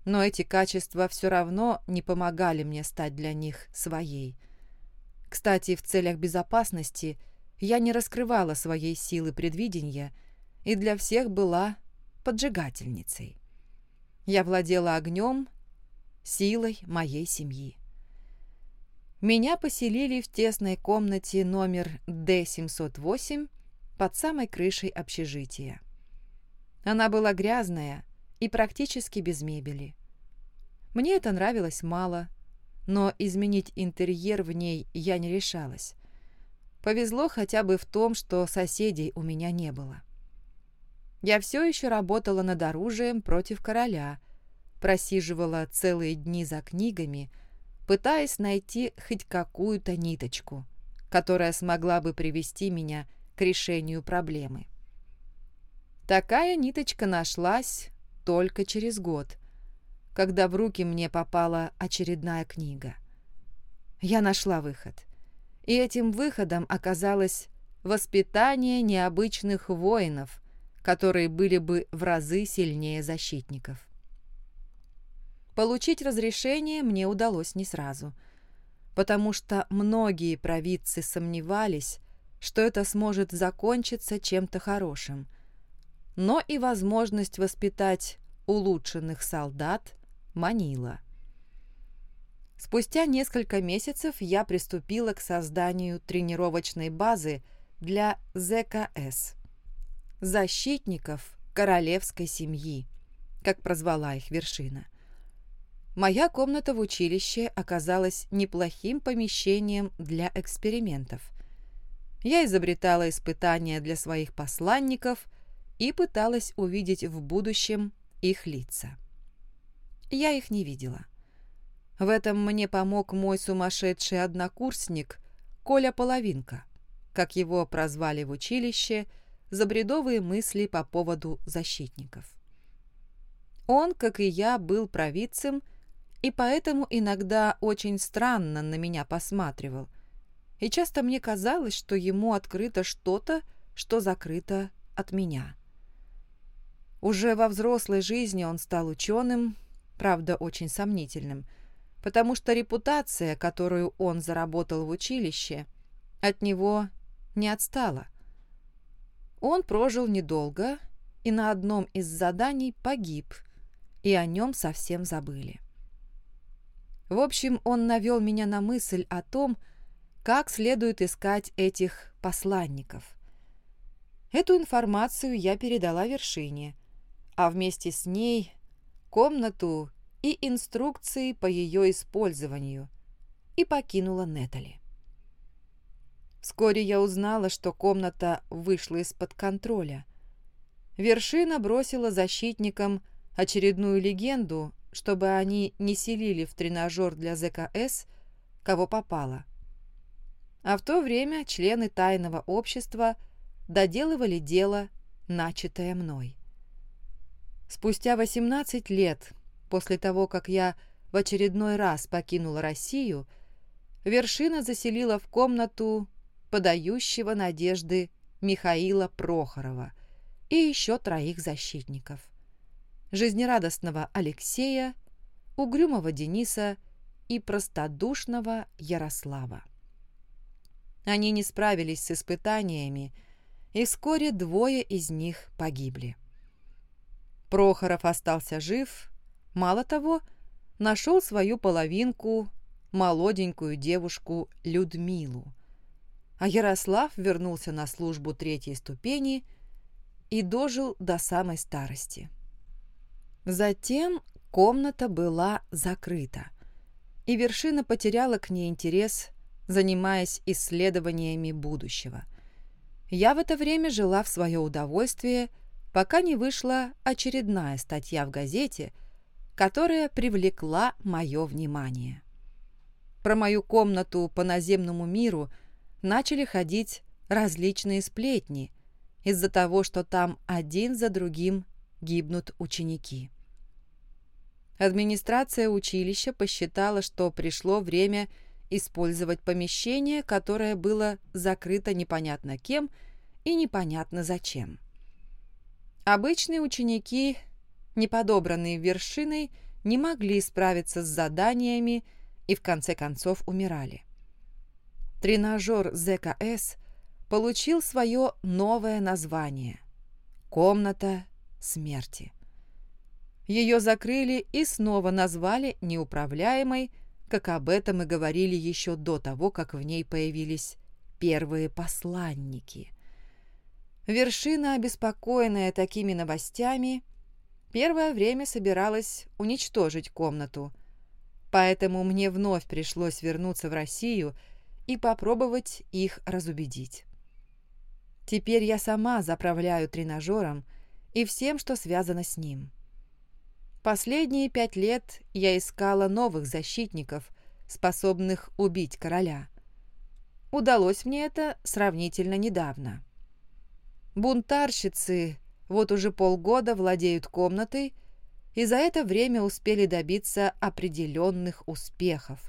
Speaker 1: но эти качества все равно не помогали мне стать для них своей. Кстати, в целях безопасности я не раскрывала своей силы предвидения и для всех была поджигательницей. Я владела огнем, силой моей семьи. Меня поселили в тесной комнате номер Д-708 под самой крышей общежития. Она была грязная и практически без мебели. Мне это нравилось мало, но изменить интерьер в ней я не решалась. Повезло хотя бы в том, что соседей у меня не было. Я все еще работала над оружием против короля, просиживала целые дни за книгами – пытаясь найти хоть какую-то ниточку, которая смогла бы привести меня к решению проблемы. Такая ниточка нашлась только через год, когда в руки мне попала очередная книга. Я нашла выход. И этим выходом оказалось воспитание необычных воинов, которые были бы в разы сильнее защитников. Получить разрешение мне удалось не сразу, потому что многие провидцы сомневались, что это сможет закончиться чем-то хорошим. Но и возможность воспитать улучшенных солдат манила. Спустя несколько месяцев я приступила к созданию тренировочной базы для ЗКС – защитников королевской семьи, как прозвала их вершина – Моя комната в училище оказалась неплохим помещением для экспериментов. Я изобретала испытания для своих посланников и пыталась увидеть в будущем их лица. Я их не видела. В этом мне помог мой сумасшедший однокурсник Коля Половинка, как его прозвали в училище, за бредовые мысли по поводу защитников. Он, как и я, был провидцем – и поэтому иногда очень странно на меня посматривал. И часто мне казалось, что ему открыто что-то, что закрыто от меня. Уже во взрослой жизни он стал ученым, правда, очень сомнительным, потому что репутация, которую он заработал в училище, от него не отстала. Он прожил недолго и на одном из заданий погиб, и о нем совсем забыли. В общем, он навел меня на мысль о том, как следует искать этих посланников. Эту информацию я передала вершине, а вместе с ней комнату и инструкции по ее использованию и покинула Нетали. Вскоре я узнала, что комната вышла из-под контроля. Вершина бросила защитникам очередную легенду чтобы они не селили в тренажер для ЗКС, кого попало. А в то время члены тайного общества доделывали дело, начатое мной. Спустя 18 лет после того, как я в очередной раз покинула Россию, вершина заселила в комнату подающего надежды Михаила Прохорова и еще троих защитников жизнерадостного Алексея, угрюмого Дениса и простодушного Ярослава. Они не справились с испытаниями, и вскоре двое из них погибли. Прохоров остался жив, мало того, нашел свою половинку, молоденькую девушку Людмилу, а Ярослав вернулся на службу третьей ступени и дожил до самой старости. Затем комната была закрыта, и вершина потеряла к ней интерес, занимаясь исследованиями будущего. Я в это время жила в свое удовольствие, пока не вышла очередная статья в газете, которая привлекла мое внимание. Про мою комнату по наземному миру начали ходить различные сплетни из-за того, что там один за другим гибнут ученики. Администрация училища посчитала, что пришло время использовать помещение, которое было закрыто непонятно кем и непонятно зачем. Обычные ученики, неподобранные вершиной, не могли справиться с заданиями и в конце концов умирали. Тренажер ЗКС получил свое новое название – «Комната смерти». Ее закрыли и снова назвали неуправляемой, как об этом и говорили еще до того, как в ней появились первые посланники. Вершина, обеспокоенная такими новостями, первое время собиралась уничтожить комнату, поэтому мне вновь пришлось вернуться в Россию и попробовать их разубедить. Теперь я сама заправляю тренажером и всем, что связано с ним. Последние пять лет я искала новых защитников, способных убить короля. Удалось мне это сравнительно недавно. Бунтарщицы вот уже полгода владеют комнатой и за это время успели добиться определенных успехов.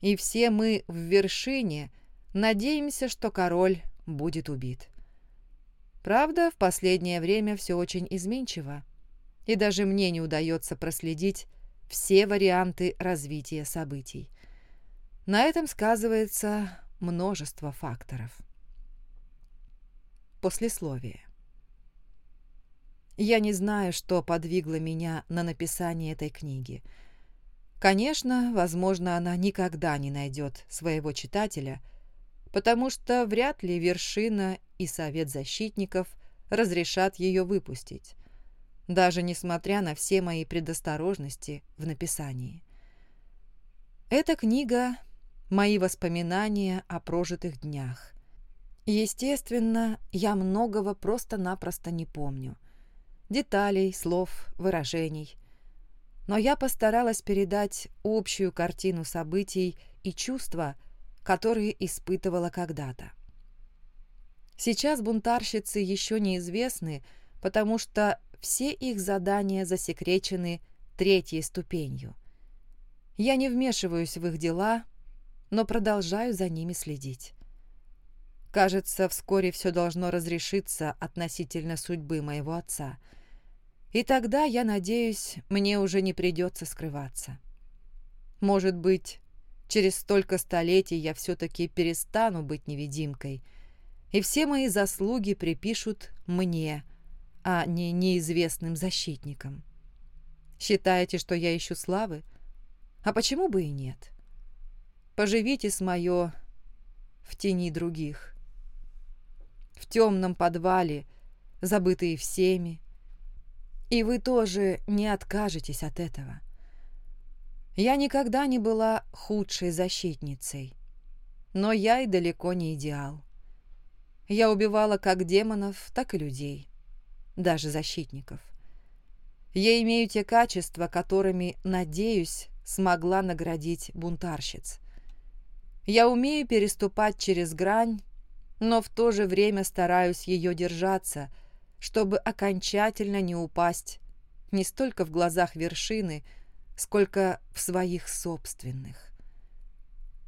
Speaker 1: И все мы в вершине надеемся, что король будет убит. Правда, в последнее время все очень изменчиво и даже мне не удается проследить все варианты развития событий. На этом сказывается множество факторов. Послесловие. Я не знаю, что подвигло меня на написание этой книги. Конечно, возможно, она никогда не найдет своего читателя, потому что вряд ли вершина и совет защитников разрешат ее выпустить даже несмотря на все мои предосторожности в написании. Эта книга — мои воспоминания о прожитых днях. Естественно, я многого просто-напросто не помню. Деталей, слов, выражений. Но я постаралась передать общую картину событий и чувства, которые испытывала когда-то. Сейчас бунтарщицы еще неизвестны, потому что все их задания засекречены третьей ступенью. Я не вмешиваюсь в их дела, но продолжаю за ними следить. Кажется, вскоре все должно разрешиться относительно судьбы моего отца. И тогда, я надеюсь, мне уже не придется скрываться. Может быть, через столько столетий я все-таки перестану быть невидимкой, и все мои заслуги припишут мне – а не неизвестным защитником. Считаете, что я ищу славы? А почему бы и нет? Поживите с мое в тени других. В темном подвале, забытые всеми. И вы тоже не откажетесь от этого. Я никогда не была худшей защитницей. Но я и далеко не идеал. Я убивала как демонов, так и людей даже защитников. Я имею те качества, которыми, надеюсь, смогла наградить бунтарщиц. Я умею переступать через грань, но в то же время стараюсь ее держаться, чтобы окончательно не упасть не столько в глазах вершины, сколько в своих собственных.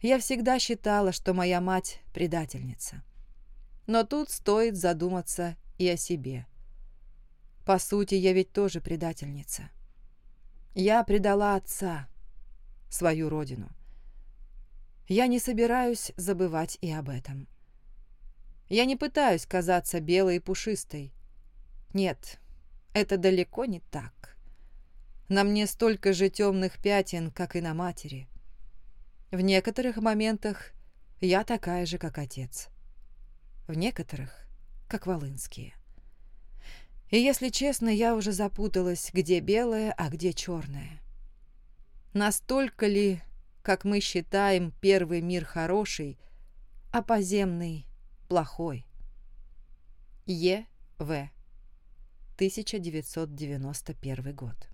Speaker 1: Я всегда считала, что моя мать – предательница. Но тут стоит задуматься и о себе. По сути, я ведь тоже предательница. Я предала отца, свою родину. Я не собираюсь забывать и об этом. Я не пытаюсь казаться белой и пушистой. Нет, это далеко не так. На мне столько же темных пятен, как и на матери. В некоторых моментах я такая же, как отец. В некоторых, как Волынские. И, если честно, я уже запуталась, где белое, а где черное. Настолько ли, как мы считаем, первый мир хороший, а поземный плохой? Е. В. 1991 год.